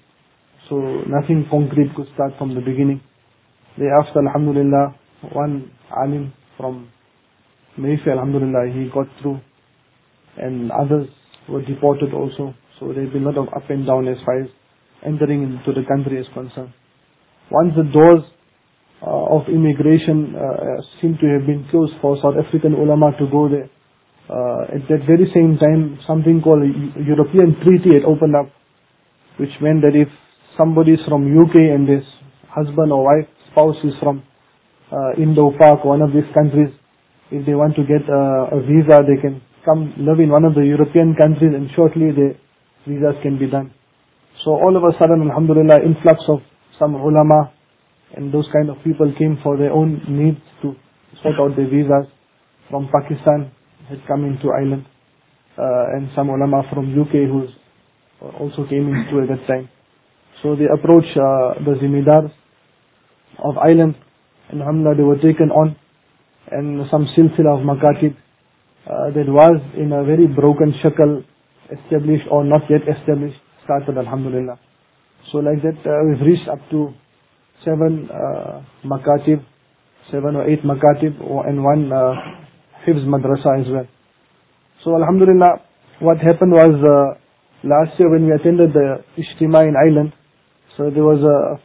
so nothing concrete could start from the beginning. Thereafter, Alhamdulillah, one alim from Mayfair, Alhamdulillah, he got through, and others were deported also. So there's been a lot of up and down as far as entering into the country is concerned. Once the doors of immigration uh, seem to have been closed for South African ulama to go there. uh, at that very same time, something called European Treaty had opened up, which meant that if somebody is from UK and his husband or wife, spouse is from uh, Indo-Pak, one of these countries, if they want to get uh, a visa, they can come live in one of the European countries and shortly the visas can be done. So all of a sudden, alhamdulillah, influx of some ulama and those kind of people came for their own needs to sort out their visas from Pakistan had come into Ireland uh, and some ulama from UK who also came into at that time. So they approached uh, the zimidars of Ireland and alhamdulillah they were taken on and some silsila of makatib uh, that was in a very broken shakal established or not yet established started alhamdulillah. So like that uh, we've reached up to seven uh, makatib, seven or eight makatib and one uh, Hifz madrasa as well. So alhamdulillah what happened was uh, last year when we attended the Ijtima in Ireland, so there was a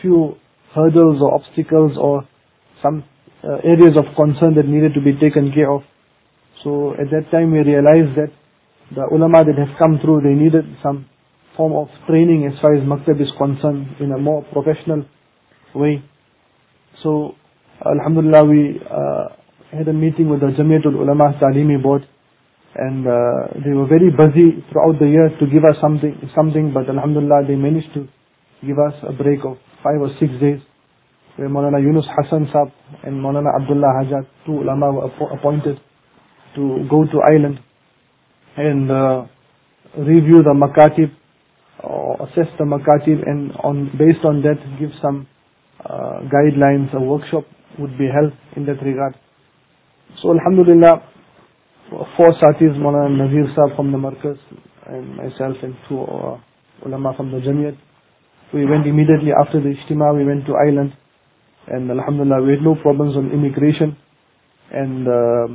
few hurdles or obstacles or some uh, areas of concern that needed to be taken care of. So at that time we realized that the ulama that have come through, they needed some form of training as far as maktab is concerned in a more professional way. So Alhamdulillah we uh, had a meeting with the Jamiatul Ulama Talimi board and uh, they were very busy throughout the year to give us something, something but Alhamdulillah they managed to give us a break of five or six days where Maulana Yunus Hassan Sab and Maulana Abdullah Hajat, two ulama were appointed to go to Ireland and uh, review the makatib or assess the makatib and on based on that give some guidelines, a workshop would be held in that regard. So Alhamdulillah, four satis, Maulana Nazir from the Markaz and myself and two uh, ulama from the Jamiyat. We went immediately after the Ijtima, we went to Ireland and Alhamdulillah we had no problems on immigration and uh,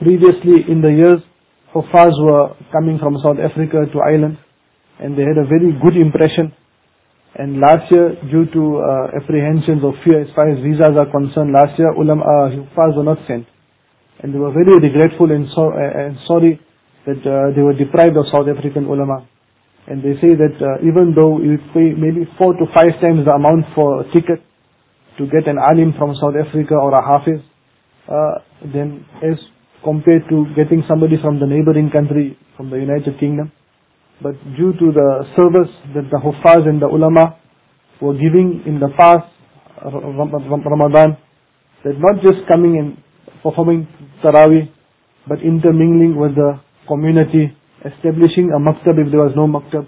previously in the years Hufaz were coming from South Africa to Ireland and they had a very good impression and last year due to uh, apprehensions or fear as far as visas are concerned last year ulama uh, were not sent and they were very regretful and, so, uh, and sorry that uh, they were deprived of South African ulama and they say that uh, even though you pay maybe four to five times the amount for a ticket to get an alim from South Africa or a hafiz, uh, then as compared to getting somebody from the neighboring country, from the United Kingdom. But due to the service that the Huffaz and the ulama were giving in the past Ramadan, that not just coming and performing Taraweeh, but intermingling with the community, establishing a maktab if there was no maktab.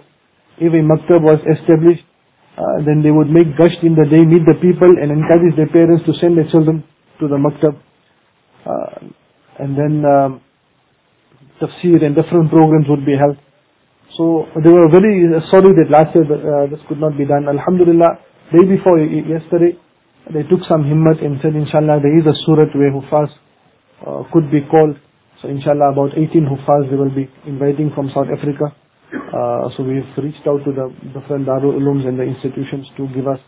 If a maktab was established, uh, then they would make gasht in the day, meet the people and encourage their parents to send their children to the maktab. Uh, and then um, tafsir and different programs would be held. So they were very sorry that last year uh, this could not be done. Alhamdulillah, day before yesterday, they took some himmat and said, inshallah, there is a surat where Hufaz uh, could be called. So inshallah, about 18 Hufaz they will be inviting from South Africa. Uh, so we've reached out to the different Darul Ulums and the institutions to give us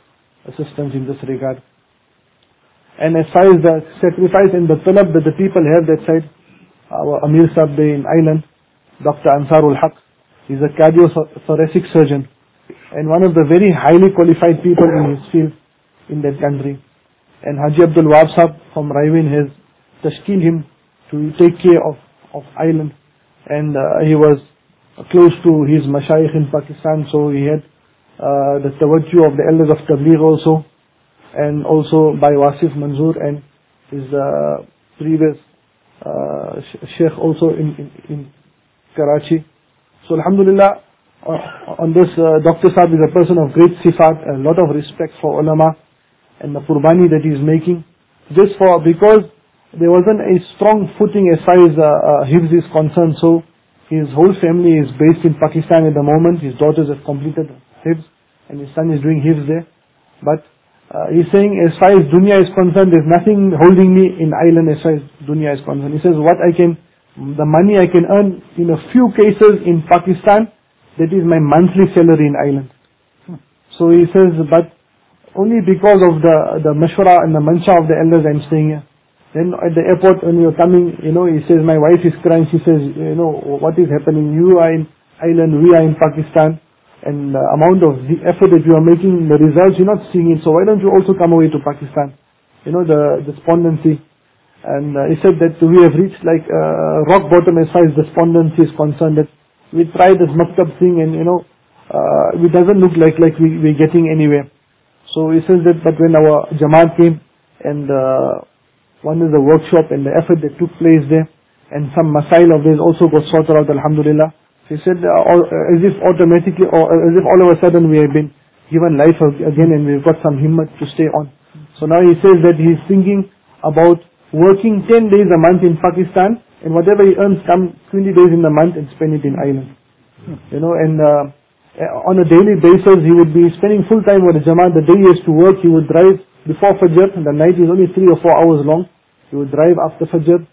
assistance in this regard. And as far as the sacrifice and the talab that the people have that side, our Amir Sabde in Ireland, Dr. Ansarul Haq, he's a cardiothoracic surgeon and one of the very highly qualified people in his field in that country. And Haji Abdul Wahab from Raiwind has tashkil him to take care of, of Ireland. And uh, he was close to his mashayikh in Pakistan, so he had uh, the tawajjuh of the elders of Tabligh also, and also by Wasif Manzoor and his uh, previous uh, sheikh also in, in, in Karachi. So Alhamdulillah, uh, on this, uh, Dr. Saab is a person of great sifat, a lot of respect for ulama, and the qurbani that he is making, just for, because there wasn't a strong footing as far as uh, uh, Hifz is concerned, so his whole family is based in Pakistan at the moment. His daughters have completed Hifz and his son is doing Hifz there. But uh, he's saying as far as dunya is concerned, there's nothing holding me in Ireland as far as dunya is concerned. He says what I can, the money I can earn in a few cases in Pakistan, that is my monthly salary in Ireland. So he says, but only because of the, the mashwara and the mansha of the elders I'm staying here. Then at the airport when you're coming, you know, he says, my wife is crying. She says, you know, what is happening? You are in Ireland, we are in Pakistan. And the amount of the effort that you are making, the results, you're not seeing it. So why don't you also come away to Pakistan? You know, the despondency. And uh, he said that we have reached like uh, rock bottom as far as despondency is concerned. That we tried this maktab thing and, you know, uh, it doesn't look like, like we, we're getting anywhere. So he says that, but when our Jamaat came and uh, one is the workshop and the effort that took place there, and some masail of theirs also got sorted out, alhamdulillah. He said, uh, all, uh, as if automatically, or uh, as if all of a sudden we have been given life again and we've got some himmat to stay on. So now he says that he's thinking about working 10 days a month in Pakistan, and whatever he earns come 20 days in the month and spend it in Ireland. You know, and uh, on a daily basis, he would be spending full time with the Jamaat. The day he has to work, he would drive before Fajr, and the night is only three or four hours long. He would drive after Fajr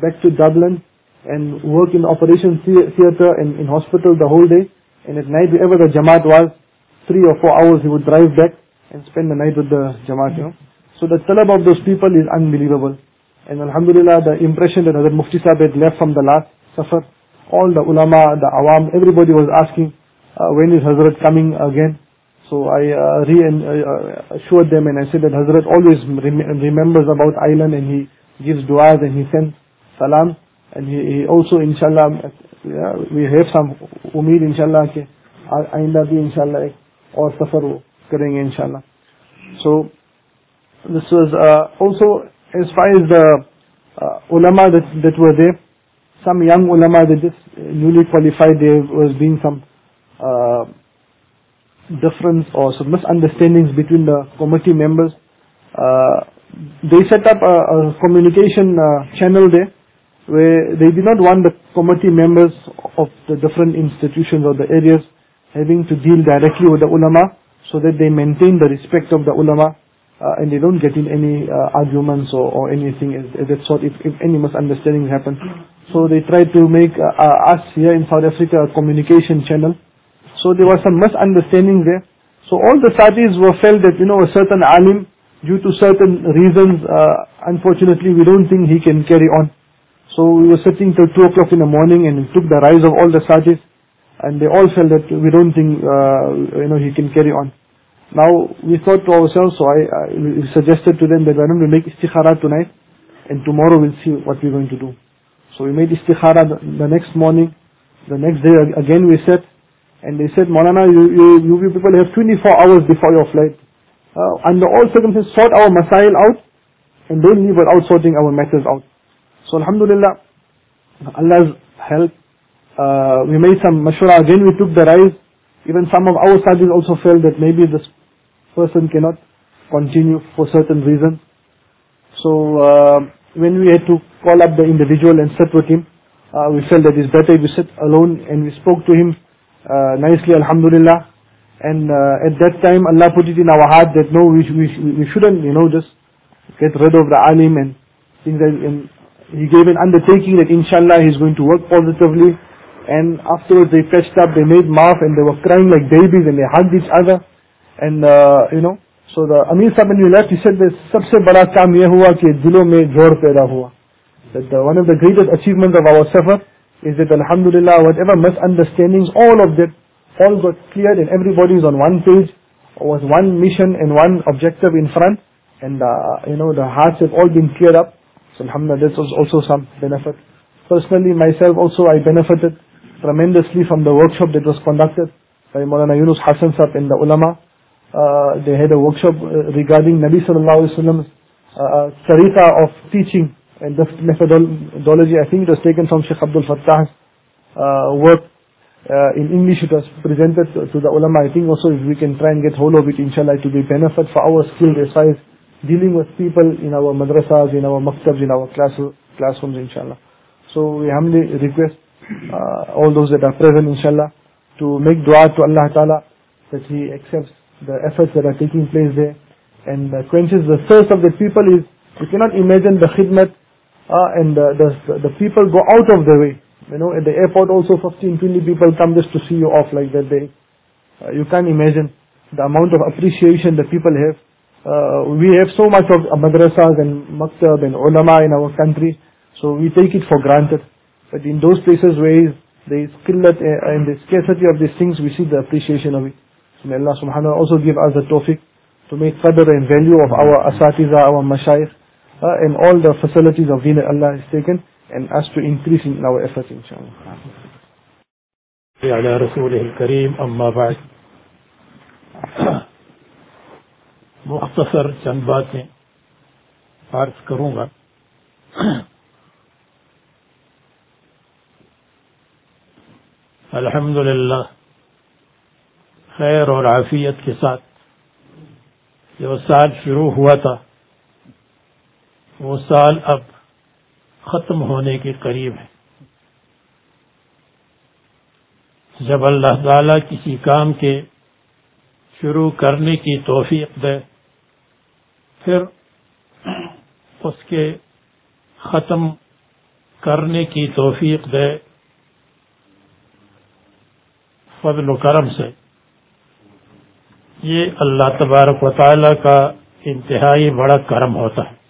back to Dublin and work in the operation theatre and in hospital the whole day. And at night, wherever the Jamaat was, three or four hours he would drive back and spend the night with the Jamaat, you know. So the talab of those people is unbelievable. And Alhamdulillah, the impression that Hazrat Mufti Sahib had left from the last safar, all the ulama, the awam, everybody was asking, uh, when is Hazrat coming again? So I uh, reassured uh, uh, them and I said that Hazrat always rem remembers about Ireland and he gives du'as and he sends salam. And he, he also, inshallah, yeah, we have some umeed, inshallah, ke آئندہ بھی انشاءاللہ ایک اور سفر کریں گے انشاءاللہ so this was as far as the uh, ulama that, that were there, some young ulama that just newly qualified, there was being some uh, difference or some misunderstandings between the committee members. Uh, they set up a, a communication uh, channel there where they did not want the committee members of the different institutions or the areas having to deal directly with the ulama so that they maintain the respect of the ulama and they don't get in any uh, arguments or, or anything as that sort if, if any misunderstandings happen. So they tried to make uh, uh us here in South Africa a communication channel so there was some misunderstanding there. So all the sadis were felt that, you know, a certain alim, due to certain reasons, uh, unfortunately we don't think he can carry on. So we were sitting till 2 o'clock in the morning and took the rise of all the sadis and they all felt that we don't think, uh, you know, he can carry on. Now we thought to ourselves, so I, I suggested to them that why don't we make istikhara tonight and tomorrow we'll see what we're going to do. So we made istikhara the, the next morning. The next day again we said, and they said, Maulana, you, you, you people have 24 hours before your flight. Uh, under all circumstances, sort our masail out and don't leave without sorting our matters out. So Alhamdulillah, Allah's help. Uh, we made some mashura. Again, we took the rise. Even some of our studies also felt that maybe this person cannot continue for certain reasons. So uh, when we had to call up the individual and sit with him, uh, we felt that it's better if we sit alone and we spoke to him uh, nicely, alhamdulillah. And uh, at that time, Allah put it in our heart that no, we, we, we shouldn't, you know, just get rid of the alim and things like and He gave an undertaking that inshallah he's going to work positively. And afterwards they fetched up, they made maaf and they were crying like babies and they hugged each other And, uh, you know, so the Amir Sahib when we left, he said that सबसे बड़ा काम यह हुआ कि दिलों में जोड़ पैदा हुआ. That the, one of the greatest achievements of our safar is that Alhamdulillah, whatever misunderstandings, all of that all got cleared and everybody is on one page, was one mission and one objective in front, and uh, you know the hearts have all been cleared up. So Alhamdulillah, this was also some benefit. Personally, myself also, I benefited tremendously from the workshop that was conducted by Maulana Yunus Hassan Sahib and the ulama. Uh, they had a workshop uh, regarding Nabi Sallallahu Alaihi Wasallam's uh, tariqa of teaching and this methodology, I think it was taken from Sheikh Abdul Fattah's uh, work. Uh, in English it was presented to, to, the ulama. I think also if we can try and get hold of it, inshallah, it will be benefit for our skill as dealing with people in our madrasas, in our maktabs, in our class, classrooms, inshallah. So we humbly request uh, all those that are present, inshallah, to make dua to Allah Ta'ala that He accepts the efforts that are taking place there and uh, quenches the thirst of the people is, you cannot imagine the khidmat uh, and the, the, the people go out of the way. You know, at the airport also 15, 20 people come just to see you off like that day. Uh, you can't imagine the amount of appreciation that people have uh, we have so much of madrasas and maktab and ulama in our country, so we take it for granted. But in those places where there is qillat and the scarcity of these things, we see the appreciation of it. May Allah subhanahu wa ta'ala also give us the tawfiq to make qadr and value of our asatiza, our mashayikh, uh, and all the facilities of deen that Allah has taken, and us to increase in our efforts, inshallah. على رسوله الكريم أما بعد مختصر چند باتیں عرض کروں گا الحمدللہ خیر اور عافیت کے ساتھ۔ جو سال شروع ہوا تھا۔ وہ سال اب ختم ہونے کے قریب ہے۔ جب اللہ تعالی کسی کام کے شروع کرنے کی توفیق دے، پھر اس کے ختم کرنے کی توفیق دے۔ فضل و کرم سے۔ یہ اللہ تبارک و تعالی کا انتہائی بڑا کرم ہوتا ہے۔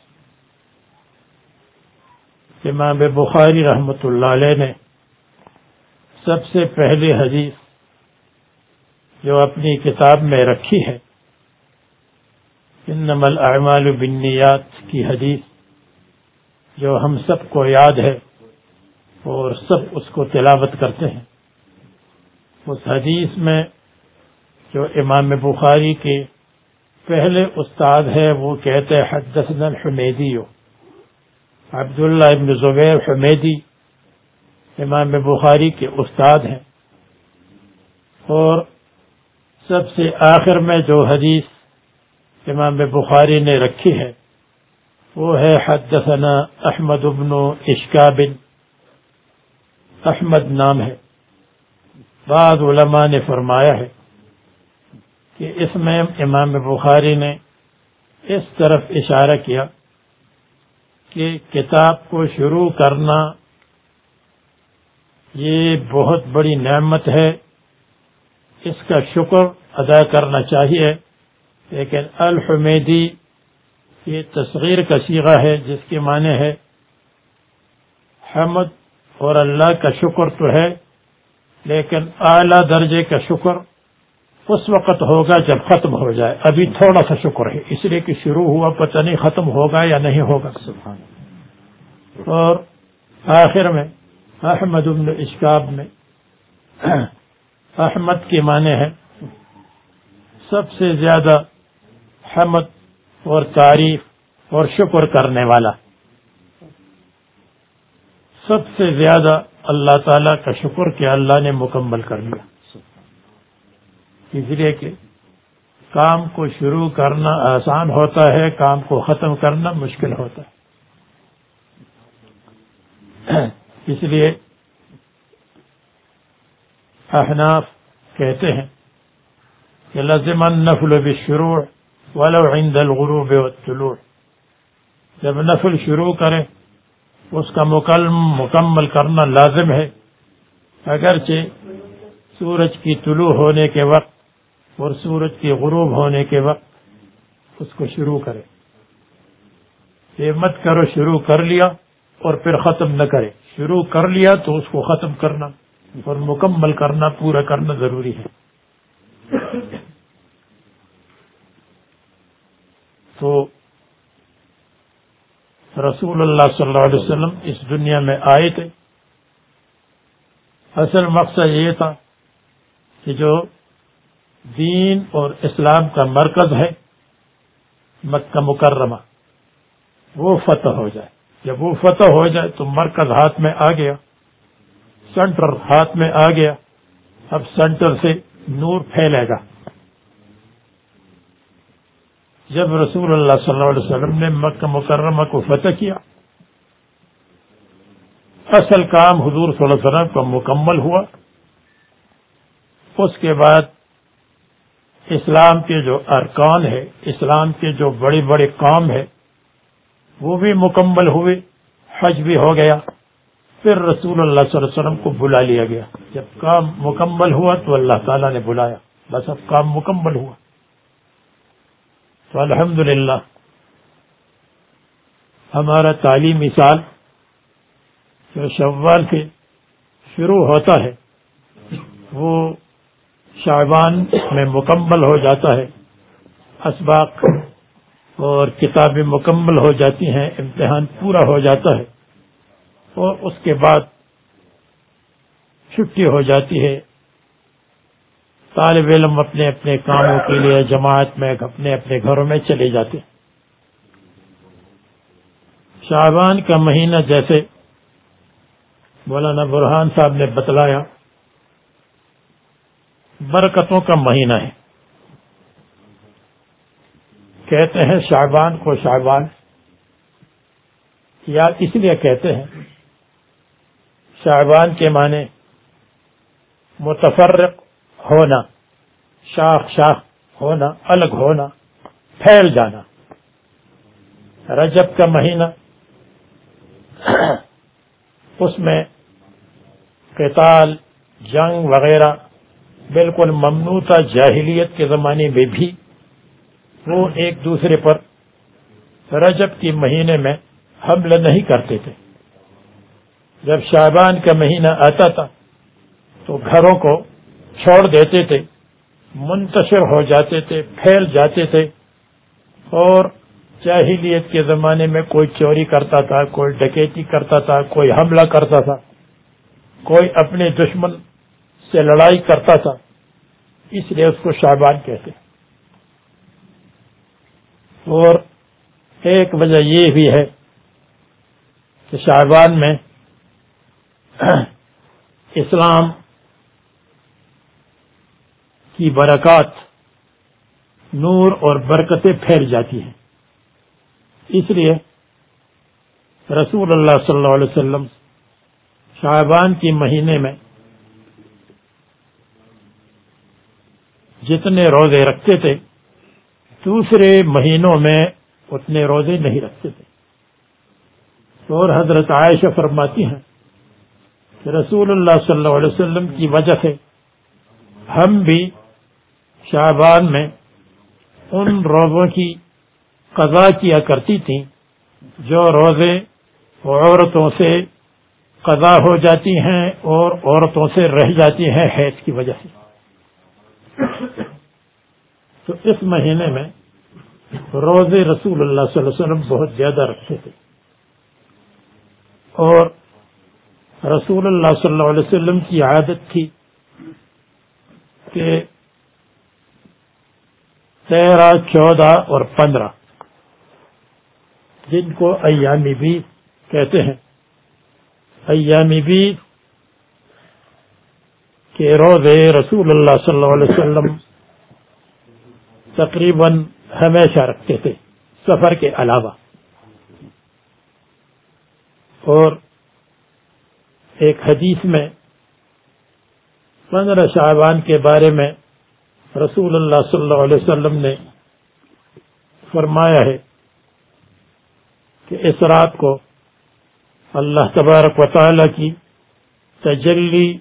امام بخاری رحمۃ اللہ علیہ نے سب سے پہلی حدیث جو اپنی کتاب میں رکھی ہے، انما الاعمال بنیات کی حدیث جو ہم سب کو یاد ہے اور سب اس کو تلاوت کرتے ہیں۔ اس حدیث میں جو امام بخاری کے پہلے استاد ہے وہ کہتے حدثنا الحمیدی. عبداللہ ابن زبیر حمیدی امام بخاری کے استاد ہیں۔ اور سب سے آخر میں جو حدیث امام بخاری نے رکھی ہے، وہ ہے، حدثنا احمد ابن اشکابن احمد نام ہے۔ بعض علماء نے فرمایا ہے کہ اس میں امام بخاری نے اس طرف اشارہ کیا کہ کتاب کو شروع کرنا یہ بہت بڑی نعمت ہے، اس کا شکر ادا کرنا چاہیے، لیکن الحمیدی یہ تصغیر کا سیغہ ہے جس کے معنی ہے حمد اور اللہ کا شکر تو ہے، لیکن اعلی درجے کا شکر اس وقت ہوگا جب ختم ہو جائے۔ ابھی تھوڑا سا شکر ہے۔ اس لیے کہ شروع ہوا، پتہ نہیں ختم ہوگا یا نہیں ہوگا۔ سبحان اور آخر میں احمد ابن اشکاب میں احمد کے معنی ہے سب سے زیادہ حمد اور تعریف اور شکر کرنے والا۔ سب سے زیادہ اللہ تعالیٰ کا شکر کہ اللہ نے مکمل کر لیا۔ اس لیے کہ کام کو شروع کرنا آسان ہوتا ہے، کام کو ختم کرنا مشکل ہوتا ہے۔ اس لیے احناف کہتے ہیں کہ لازم النفل بالشروع ولو عند الغروب والطلوع۔ جب نفل شروع کرے اس کا مکمل کرنا لازم ہے۔ اگرچہ سورج کی طلوع ہونے کے وقت اور سورج کے غروب ہونے کے وقت اس کو شروع کرے۔ یہ مت کرو شروع کر لیا اور پھر ختم نہ کرے۔ شروع کر لیا تو اس کو ختم کرنا اور مکمل کرنا، پورا کرنا ضروری ہے۔ تو رسول اللہ صلی اللہ علیہ وسلم اس دنیا میں آئے تھے۔ اصل مقصد یہ تھا کہ جو دین اور اسلام کا مرکز ہے مکہ مکرمہ۔ وہ فتح ہو جائے۔ جب وہ فتح ہو جائے تو مرکز ہاتھ میں آ گیا۔ سینٹر ہاتھ میں آ گیا۔ اب سینٹر سے نور پھیلے گا۔ جب رسول اللہ صلی اللہ علیہ وسلم نے مکہ مکرمہ کو فتح کیا، اصل کام حضور صلی اللہ علیہ وسلم کا مکمل ہوا۔ اس کے بعد اسلام کے جو ارکان ہے، اسلام کے جو بڑے بڑے کام ہے وہ بھی مکمل ہوئے، حج بھی ہو گیا، پھر رسول اللہ صلی اللہ علیہ وسلم کو بلا لیا گیا۔ جب کام مکمل ہوا تو اللہ تعالیٰ نے بلایا، بس اب کام مکمل ہوا۔ تو الحمد ہمارا تعلیمی سال جو شوال سے شروع ہوتا ہے، وہ شعبان میں مکمل ہو جاتا ہے۔ اسباق اور کتابیں مکمل ہو جاتی ہیں، امتحان پورا ہو جاتا ہے۔ اور اس کے بعد چھٹی ہو جاتی ہے۔ طالب علم اپنے اپنے کاموں کے لیے، جماعت میں اپنے اپنے گھروں میں چلے جاتے ہیں۔ شعبان کا مہینہ جیسے مولانا برحان صاحب نے بتلایا برکتوں کا مہینہ ہے۔ کہتے ہیں شاہبان کو شاہبان یا اس لیے کہتے ہیں شاہبان کے معنی متفرق ہونا، شاخ شاخ ہونا، الگ ہونا، پھیل جانا۔ رجب کا مہینہ اس میں قتال، جنگ وغیرہ بالکل ممنوع تھا جاہلیت کے زمانے میں بھی وہ ایک دوسرے پر رجب کے مہینے میں حملہ نہیں کرتے تھے۔ جب شاہبان کا مہینہ آتا تھا تو گھروں کو چھوڑ دیتے تھے، منتشر ہو جاتے تھے، پھیل جاتے تھے۔ اور جاہلیت کے زمانے میں کوئی چوری کرتا تھا، کوئی ڈکیتی کرتا تھا، کوئی حملہ کرتا تھا۔ کوئی اپنے دشمن سے لڑائی کرتا تھا، اس لیے اس کو شاہبان کہتے ہیں۔ اور ایک وجہ یہ بھی ہے کہ شاہبان میں اسلام کی برکات نور اور برکتیں پھیل جاتی ہیں۔ اس لیے رسول اللہ صلی اللہ علیہ وسلم شاہبان کے مہینے میں جتنے روزے رکھتے تھے، دوسرے مہینوں میں اتنے روزے نہیں رکھتے تھے۔ اور حضرت عائشہ فرماتی ہیں کہ رسول اللہ صلی اللہ علیہ وسلم کی وجہ سے ہم بھی شعبان میں ان روزوں کی قضا کیا کرتی تھیں، جو روزے عورتوں سے قضا ہو جاتی ہیں اور عورتوں سے رہ جاتی ہیں حیض کی وجہ سے۔ تو اس مہینے میں روزے رسول اللہ صلی اللہ علیہ وسلم بہت زیادہ رکھتے تھے۔ اور رسول اللہ صلی اللہ علیہ وسلم کی عادت تھی کہ تیرہ، چودہ اور پندرہ، جن کو ایامی بھی کہتے ہیں۔ ایامی بھی کہ روزے رسول اللہ صلی اللہ علیہ وسلم تقریباً ہمیشہ رکھتے تھے سفر کے علاوہ۔ اور ایک حدیث میں پندرہ شاہبان کے بارے میں رسول اللہ صلی اللہ علیہ وسلم نے فرمایا ہے کہ اس رات کو اللہ تبارک و تعالی کی تجلی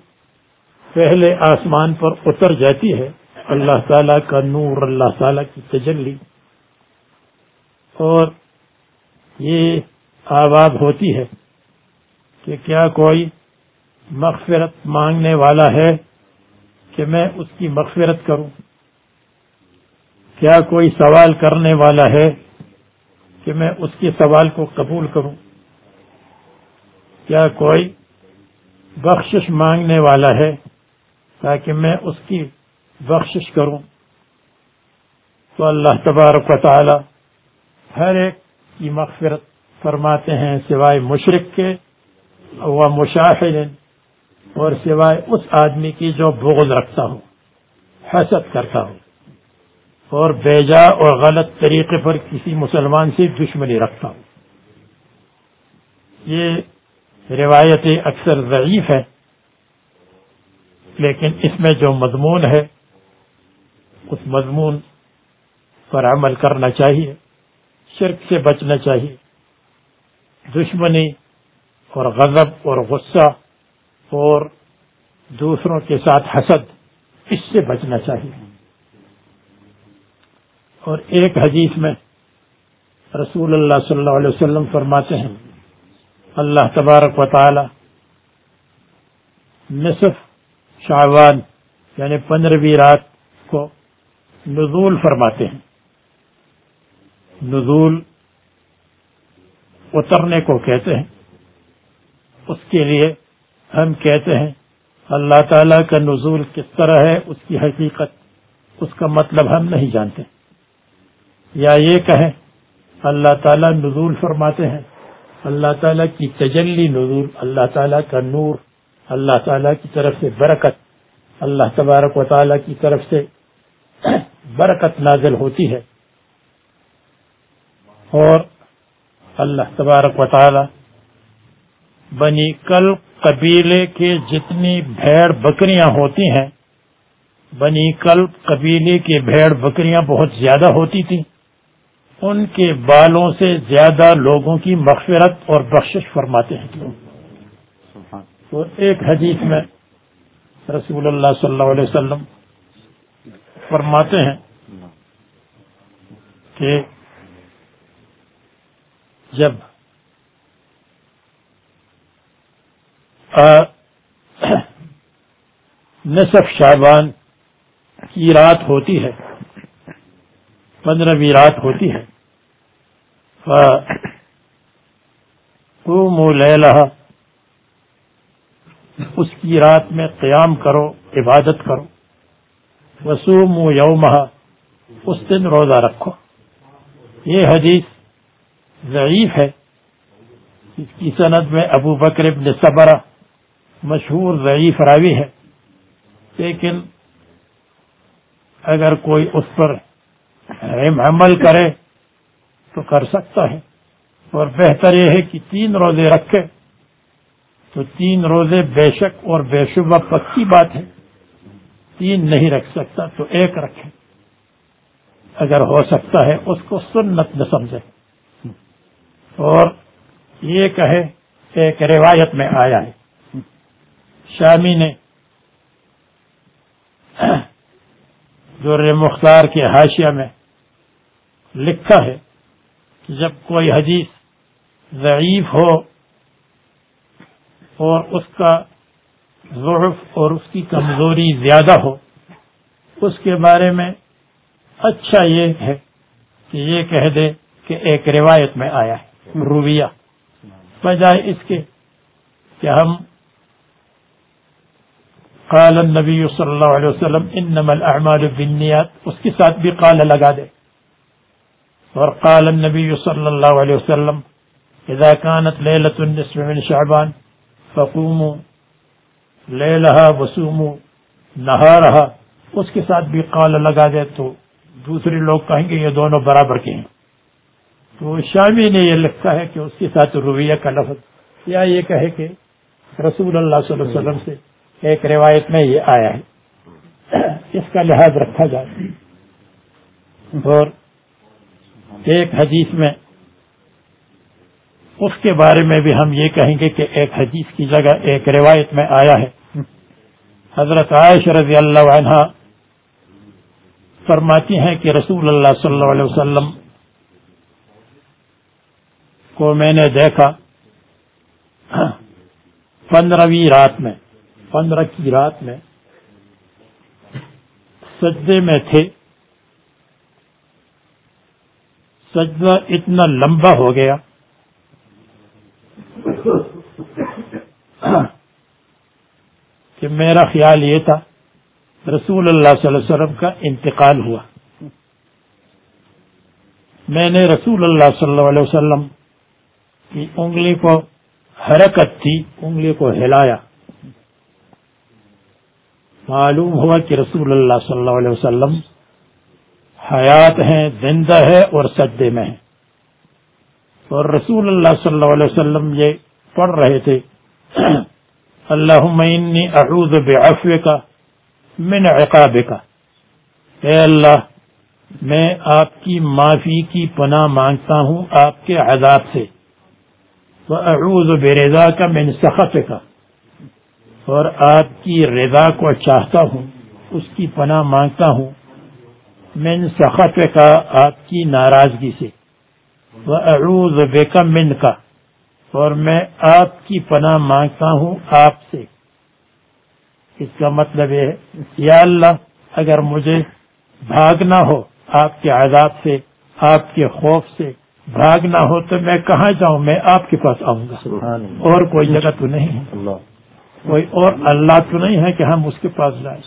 پہلے آسمان پر اتر جاتی ہے۔ اللہ تعالیٰ کا نور، اللہ تعالیٰ کی تجلی۔ اور یہ آواز ہوتی ہے کہ کیا کوئی مغفرت مانگنے والا ہے کہ میں اس کی مغفرت کروں؟ کیا کوئی سوال کرنے والا ہے کہ میں اس کے سوال کو قبول کروں؟ کیا کوئی بخشش مانگنے والا ہے تاکہ میں اس کی بخشش کروں۔ تو اللہ تبارک و تعالی ہر ایک کی مغفرت فرماتے ہیں سوائے مشرق کے، و مشاہد اور سوائے اس آدمی کی جو بغض رکھتا ہو، حسد کرتا ہو۔ اور بیجا اور غلط طریقے پر کسی مسلمان سے دشمنی رکھتا ہو۔ یہ روایتیں اکثر ضعیف ہے، لیکن اس میں جو مضمون ہے اس مضمون پر عمل کرنا چاہیے، شرک سے بچنا چاہیے۔ دشمنی اور غضب اور غصہ اور دوسروں کے ساتھ حسد، اس سے بچنا چاہیے۔ اور ایک حدیث میں رسول اللہ صلی اللہ علیہ وسلم فرماتے ہیں، اللہ تبارک و تعالی نصف شعبان یعنی پندرہویں رات نزول فرماتے ہیں۔ نزول اترنے کو کہتے ہیں۔ اس کے لیے ہم کہتے ہیں، اللہ تعالیٰ کا نزول کس طرح ہے، اس کی حقیقت، اس کا مطلب ہم نہیں جانتے۔ یا یہ کہیں، اللہ تعالیٰ نزول فرماتے ہیں۔ اللہ تعالیٰ کی تجلی نزول، اللہ تعالیٰ کا نور، اللہ تعالیٰ کی طرف سے برکت، اللہ تبارک و تعالیٰ کی طرف سے برکت نازل ہوتی ہے۔ اور اللہ تبارک و تعالی بنی کل قبیلے کے جتنی بھیڑ بکریاں ہوتی ہیں بنی کل قبیلے کے بھیڑ بکریاں بہت زیادہ ہوتی تھیں ان کے بالوں سے زیادہ لوگوں کی مغفرت اور بخشش فرماتے ہیں۔ تو ایک حدیث میں رسول اللہ صلی اللہ علیہ وسلم فرماتے ہیں کہ جب نصف شعبان کی رات ہوتی ہے، پندرہویں رات ہوتی ہے تو مولا اس کی رات میں قیام کرو، عبادت کرو۔ وسوم یومہ اس دن روزہ رکھو۔ یہ حدیث ضعیف ہے۔ اس کی صنعت میں ابو بکر ابن صبرہ مشہور ضعیف راوی ہے۔ لیکن اگر کوئی اس پر عمل کرے تو کر سکتا ہے۔ اور بہتر یہ ہے کہ تین روزے رکھے۔ تو تین روزے بے شک اور بے شبہ پکی بات ہے۔ تین نہیں رکھ سکتا، تو ایک رکھے اگر ہو سکتا ہے، اس کو سنت نہ سمجھے اور یہ کہے، ایک روایت میں آیا ہے۔ شامی نے در مختار کے حاشیہ میں لکھا ہے کہ جب کوئی حدیث ضعیف ہو اور اس کا ضعف اور اس کی کمزوری زیادہ ہو، اس کے بارے میں اچھا یہ ہے کہ یہ کہہ دے کہ ایک روایت میں آیا ہے، رویہ۔ بجائے اس کے کہ ہم قال النبی صلی اللہ علیہ وسلم، انما الاعمال بالنیات، اس کے ساتھ بھی قال لگا دے۔ اور قال النبی صلی اللہ علیہ وسلم، اذا كانت لیلت النصف من شعبان، فقوموا لے لہا وسوم نہا رہا اس کے ساتھ بھی قال لگا جائے تو دوسرے لوگ کہیں گے یہ دونوں برابر کے ہیں۔ تو شامی نے یہ لکھا ہے کہ اس کے ساتھ رویہ کا لفظ، یا یہ کہے کہ رسول اللہ صلی اللہ علیہ وسلم سے ایک روایت میں یہ آیا ہے۔ اس کا لحاظ رکھا جائے۔ اور ایک حدیث میں اس کے بارے میں بھی ہم یہ کہیں گے کہ ایک حدیث کی جگہ ایک روایت میں آیا ہے۔ حضرت عائش رضی اللہ عنہ فرماتی ہیں کہ رسول اللہ صلی اللہ علیہ وسلم کو میں نے دیکھا پندرہویں رات میں، پندرہ کی رات میں سجدے میں تھے۔ سجدہ اتنا لمبا ہو گیا۔ کہ میرا خیال یہ تھا، رسول اللہ صلی اللہ علیہ وسلم کا انتقال ہوا۔ میں نے رسول اللہ صلی اللہ علیہ وسلم کی انگلی کو حرکت تھی، انگلی کو ہلایا۔ معلوم ہوا کہ رسول اللہ صلی اللہ علیہ وسلم حیات ہیں، زندہ ہے اور سجدے میں ہیں۔ اور رسول اللہ صلی اللہ علیہ وسلم یہ پڑھ رہے تھے اللہ انی اعوذ بعفوکا من کا اے اللہ، میں آپ کی معافی کی پناہ مانگتا ہوں آپ کے عذاب سے۔ اعوذ رضا کا میں سخت کا اور آپ کی رضا کو چاہتا ہوں، اس کی پناہ مانگتا ہوں۔ میں سخت کا آپ کی ناراضگی سے۔ اعوذ بکا من کا اور میں آپ کی پناہ مانگتا ہوں آپ سے۔ اس کا مطلب یہ ہے یا اللہ اگر مجھے بھاگنا ہو آپ کے عذاب سے آپ کے خوف سے بھاگنا ہو تو میں کہاں جاؤں؟ میں آپ کے پاس آؤں گا۔ اور کوئی جگہ تو نہیں ہے۔ کوئی اور اللہ تو نہیں ہے کہ ہم اس کے پاس جائیں۔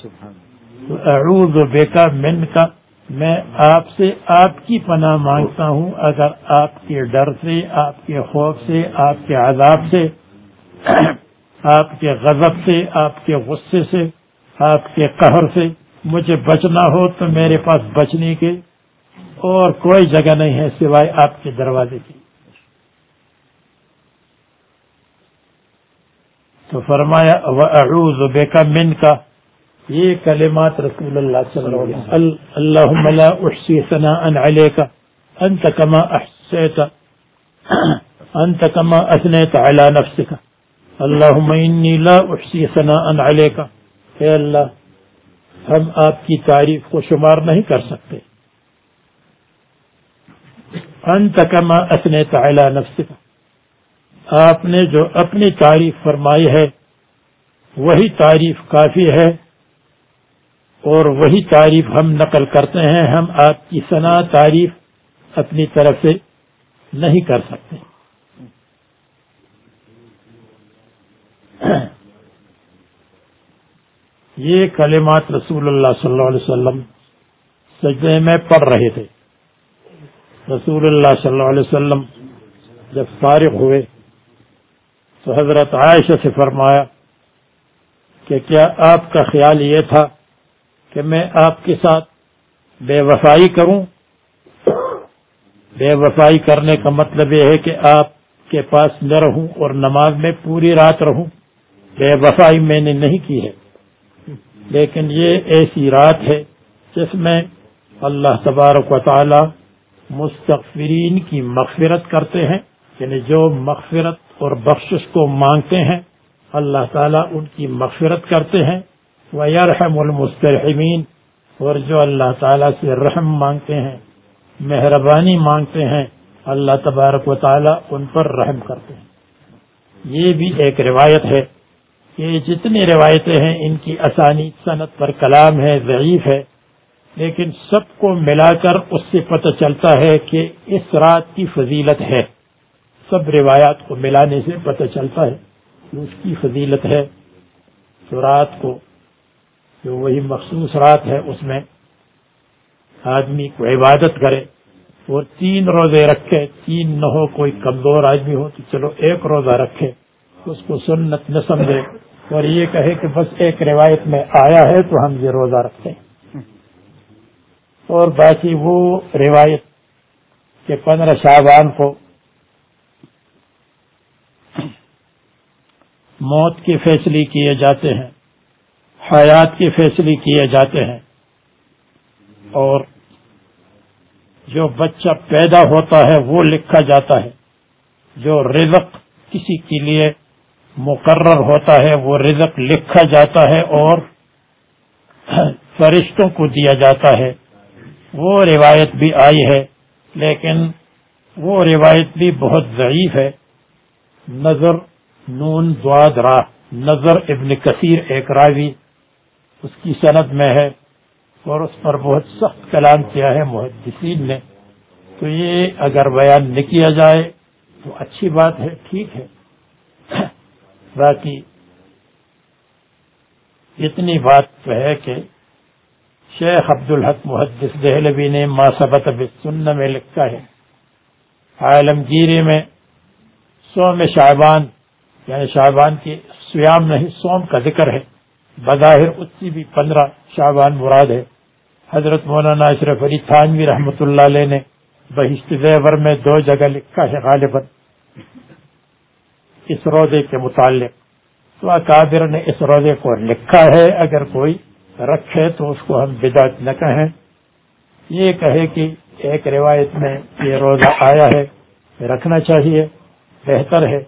اروز و بیکا من کا میں آپ سے آپ کی پناہ مانگتا ہوں۔ اگر آپ کے ڈر سے، آپ کے خوف سے، آپ کے عذاب سے، آپ کے غضب سے، آپ کے غصے سے، آپ کے قہر سے مجھے بچنا ہو تو میرے پاس بچنے کے اور کوئی جگہ نہیں ہے سوائے آپ کے دروازے کی تو فرمایا اعوذ بے کا من کا یہ کلمات رسول اللہ صلی اللہ علیہ وسلم۔ اللہم لا احسی ثناء علیکا انت کما احسیت انت کما اثنیت علی نفسکا اللہم انی لا احسی ثناء علیکا اے اللہ، ہم آپ کی تعریف کو شمار نہیں کر سکتے۔ انت کما اثنیت علی نفسکا آپ نے جو اپنی تعریف فرمائی ہے، وہی تعریف کافی ہے۔ اور وہی تعریف ہم نقل کرتے ہیں، ہم آپ کی ثنا تعریف اپنی طرف سے نہیں کر سکتے۔ یہ کلمات رسول اللہ صلی اللہ علیہ وسلم سجدے میں پڑھ رہے تھے۔ رسول اللہ صلی اللہ علیہ وسلم جب فارغ ہوئے تو حضرت عائشہ سے فرمایا کہ کیا آپ کا خیال یہ تھا کہ میں آپ کے ساتھ بے وفائی کروں۔ بے وفائی کرنے کا مطلب یہ ہے کہ آپ کے پاس نہ رہوں اور نماز میں پوری رات رہوں۔ بے وفائی میں نے نہیں کی ہے۔ لیکن یہ ایسی رات ہے جس میں اللہ تبارک و تعالی مستقفرین کی مغفرت کرتے ہیں۔ یعنی جو مغفرت اور بخشش کو مانگتے ہیں، اللہ تعالیٰ ان کی مغفرت کرتے ہیں۔ ویرحم المسترحمین اور جو اللہ تعالیٰ سے رحم مانگتے ہیں، مہربانی مانگتے ہیں، اللہ تبارک و تعالیٰ ان پر رحم کرتے ہیں۔ یہ بھی ایک روایت ہے یہ جتنی روایتیں ہیں، ان کی آسانی صنعت پر کلام ہے، ضعیف ہے، لیکن سب کو ملا کر اس سے پتہ چلتا ہے کہ اس رات کی فضیلت ہے۔ سب روایات کو ملانے سے پتہ چلتا ہے اس کی فضیلت ہے تو رات کو جو وہی مخصوص رات ہے، اس میں آدمی کو عبادت کرے اور تین روزے رکھے، تین نہ ہو کوئی کمزور آدمی ہو تو چلو ایک روزہ رکھے، اس کو سنت نہ سمجھے اور یہ کہے کہ بس ایک روایت میں آیا ہے تو ہم یہ روزہ رکھتے ہیں۔ اور باقی وہ روایت کہ پندرہ شاہبان کو موت کے فیصلے کیے جاتے ہیں۔ حیات کے فیصلے کیے جاتے ہیں اور جو بچہ پیدا ہوتا ہے وہ لکھا جاتا ہے جو رزق کسی کے لیے مقرر ہوتا ہے وہ رزق لکھا جاتا ہے اور فرشتوں کو دیا جاتا ہے وہ روایت بھی آئی ہے لیکن وہ روایت بھی بہت ضعیف ہے نظر نون دواد راہ نظر ابن کثیر ایک راوی اس کی صنعت میں ہے اور اس پر بہت سخت کلام کیا ہے محدثین نے۔ تو یہ اگر بیان نہ کیا جائے تو اچھی بات ہے، ٹھیک ہے۔ باقی اتنی بات تو ہے کہ شیخ عبد الحق محدث دہلوی نے ماسبت سن میں لکھا ہے عالمگیری میں سوم شاہبان یعنی شاہبان کے سیام نہیں سوم کا ذکر ہے۔ بظاہر اس کی بھی پندرہ شعبان مراد ہے۔ حضرت مولانا اشرف علی تھانوی رحمۃ اللہ علیہ نے بہشت زیور میں دو جگہ لکھا ہے غالباً۔ اس روزے کے متعلق۔ تو اکابر نے اس روزے کو لکھا ہے، اگر کوئی رکھے تو اس کو ہم بدعت نہ کہیں۔ یہ کہے کہ ایک روایت میں یہ روزہ آیا ہے، رکھنا چاہیے، بہتر ہے۔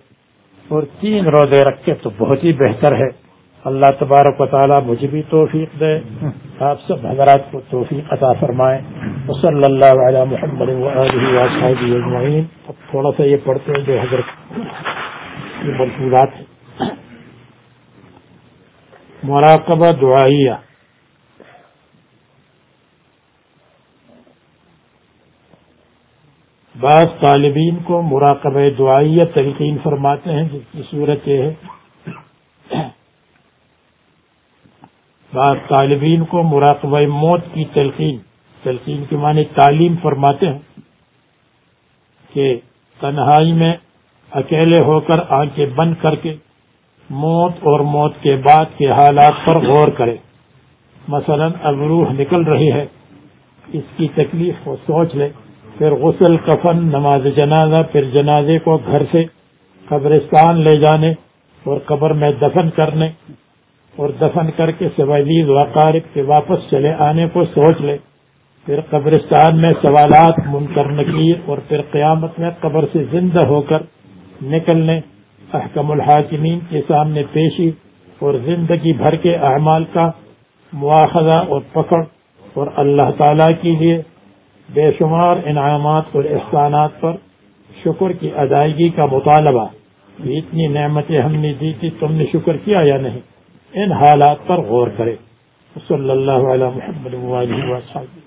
اور تین روزے رکھے تو بہت ہی بہتر ہے۔ اللہ تبارک و تعالیٰ مجھے بھی توفیق دے۔ آپ سب حضرات کو توفیق عطا فرمائیں صلی اللہ علیہ محمد اجمعین۔ اب تھوڑا سا یہ پڑھتے ہیں جو حضرت منصوبات مراقبہ دعائیہ۔ بعض طالبین کو مراقبہ دعائیہ تلقین فرماتے ہیں، جس کی صورت یہ ہے۔ بعض طالبین کو مراقبہ موت کی تلقین تلقین کے معنی تعلیم فرماتے ہیں کہ تنہائی میں اکیلے ہو کر آنکھیں بند کر کے موت اور موت کے بعد کے حالات پر غور کرے۔ مثلا اب روح نکل رہی ہے، اس کی تکلیف کو سوچ لے، پھر غسل، کفن، نماز جنازہ، پھر جنازے کو گھر سے قبرستان لے جانے اور قبر میں دفن کرنے۔ اور دفن کر کے سوائلیز وقارب کے واپس چلے، آنے کو سوچ لے۔ پھر قبرستان میں سوالات منکر نکیر اور پھر قیامت میں قبر سے زندہ ہو کر نکلنے احکم الحاکمین کے سامنے پیشی اور زندگی بھر کے اعمال کا مواخذہ اور پکڑ اور اللہ تعالیٰ کے لیے بے شمار انعامات اور احسانات پر شکر کی ادائیگی کا مطالبہ۔ اتنی نعمتیں ہم نے دی تھی، تم نے شکر کیا یا نہیں؟ ان حالات پر غور کرے۔ صلی اللہ علیہ محمد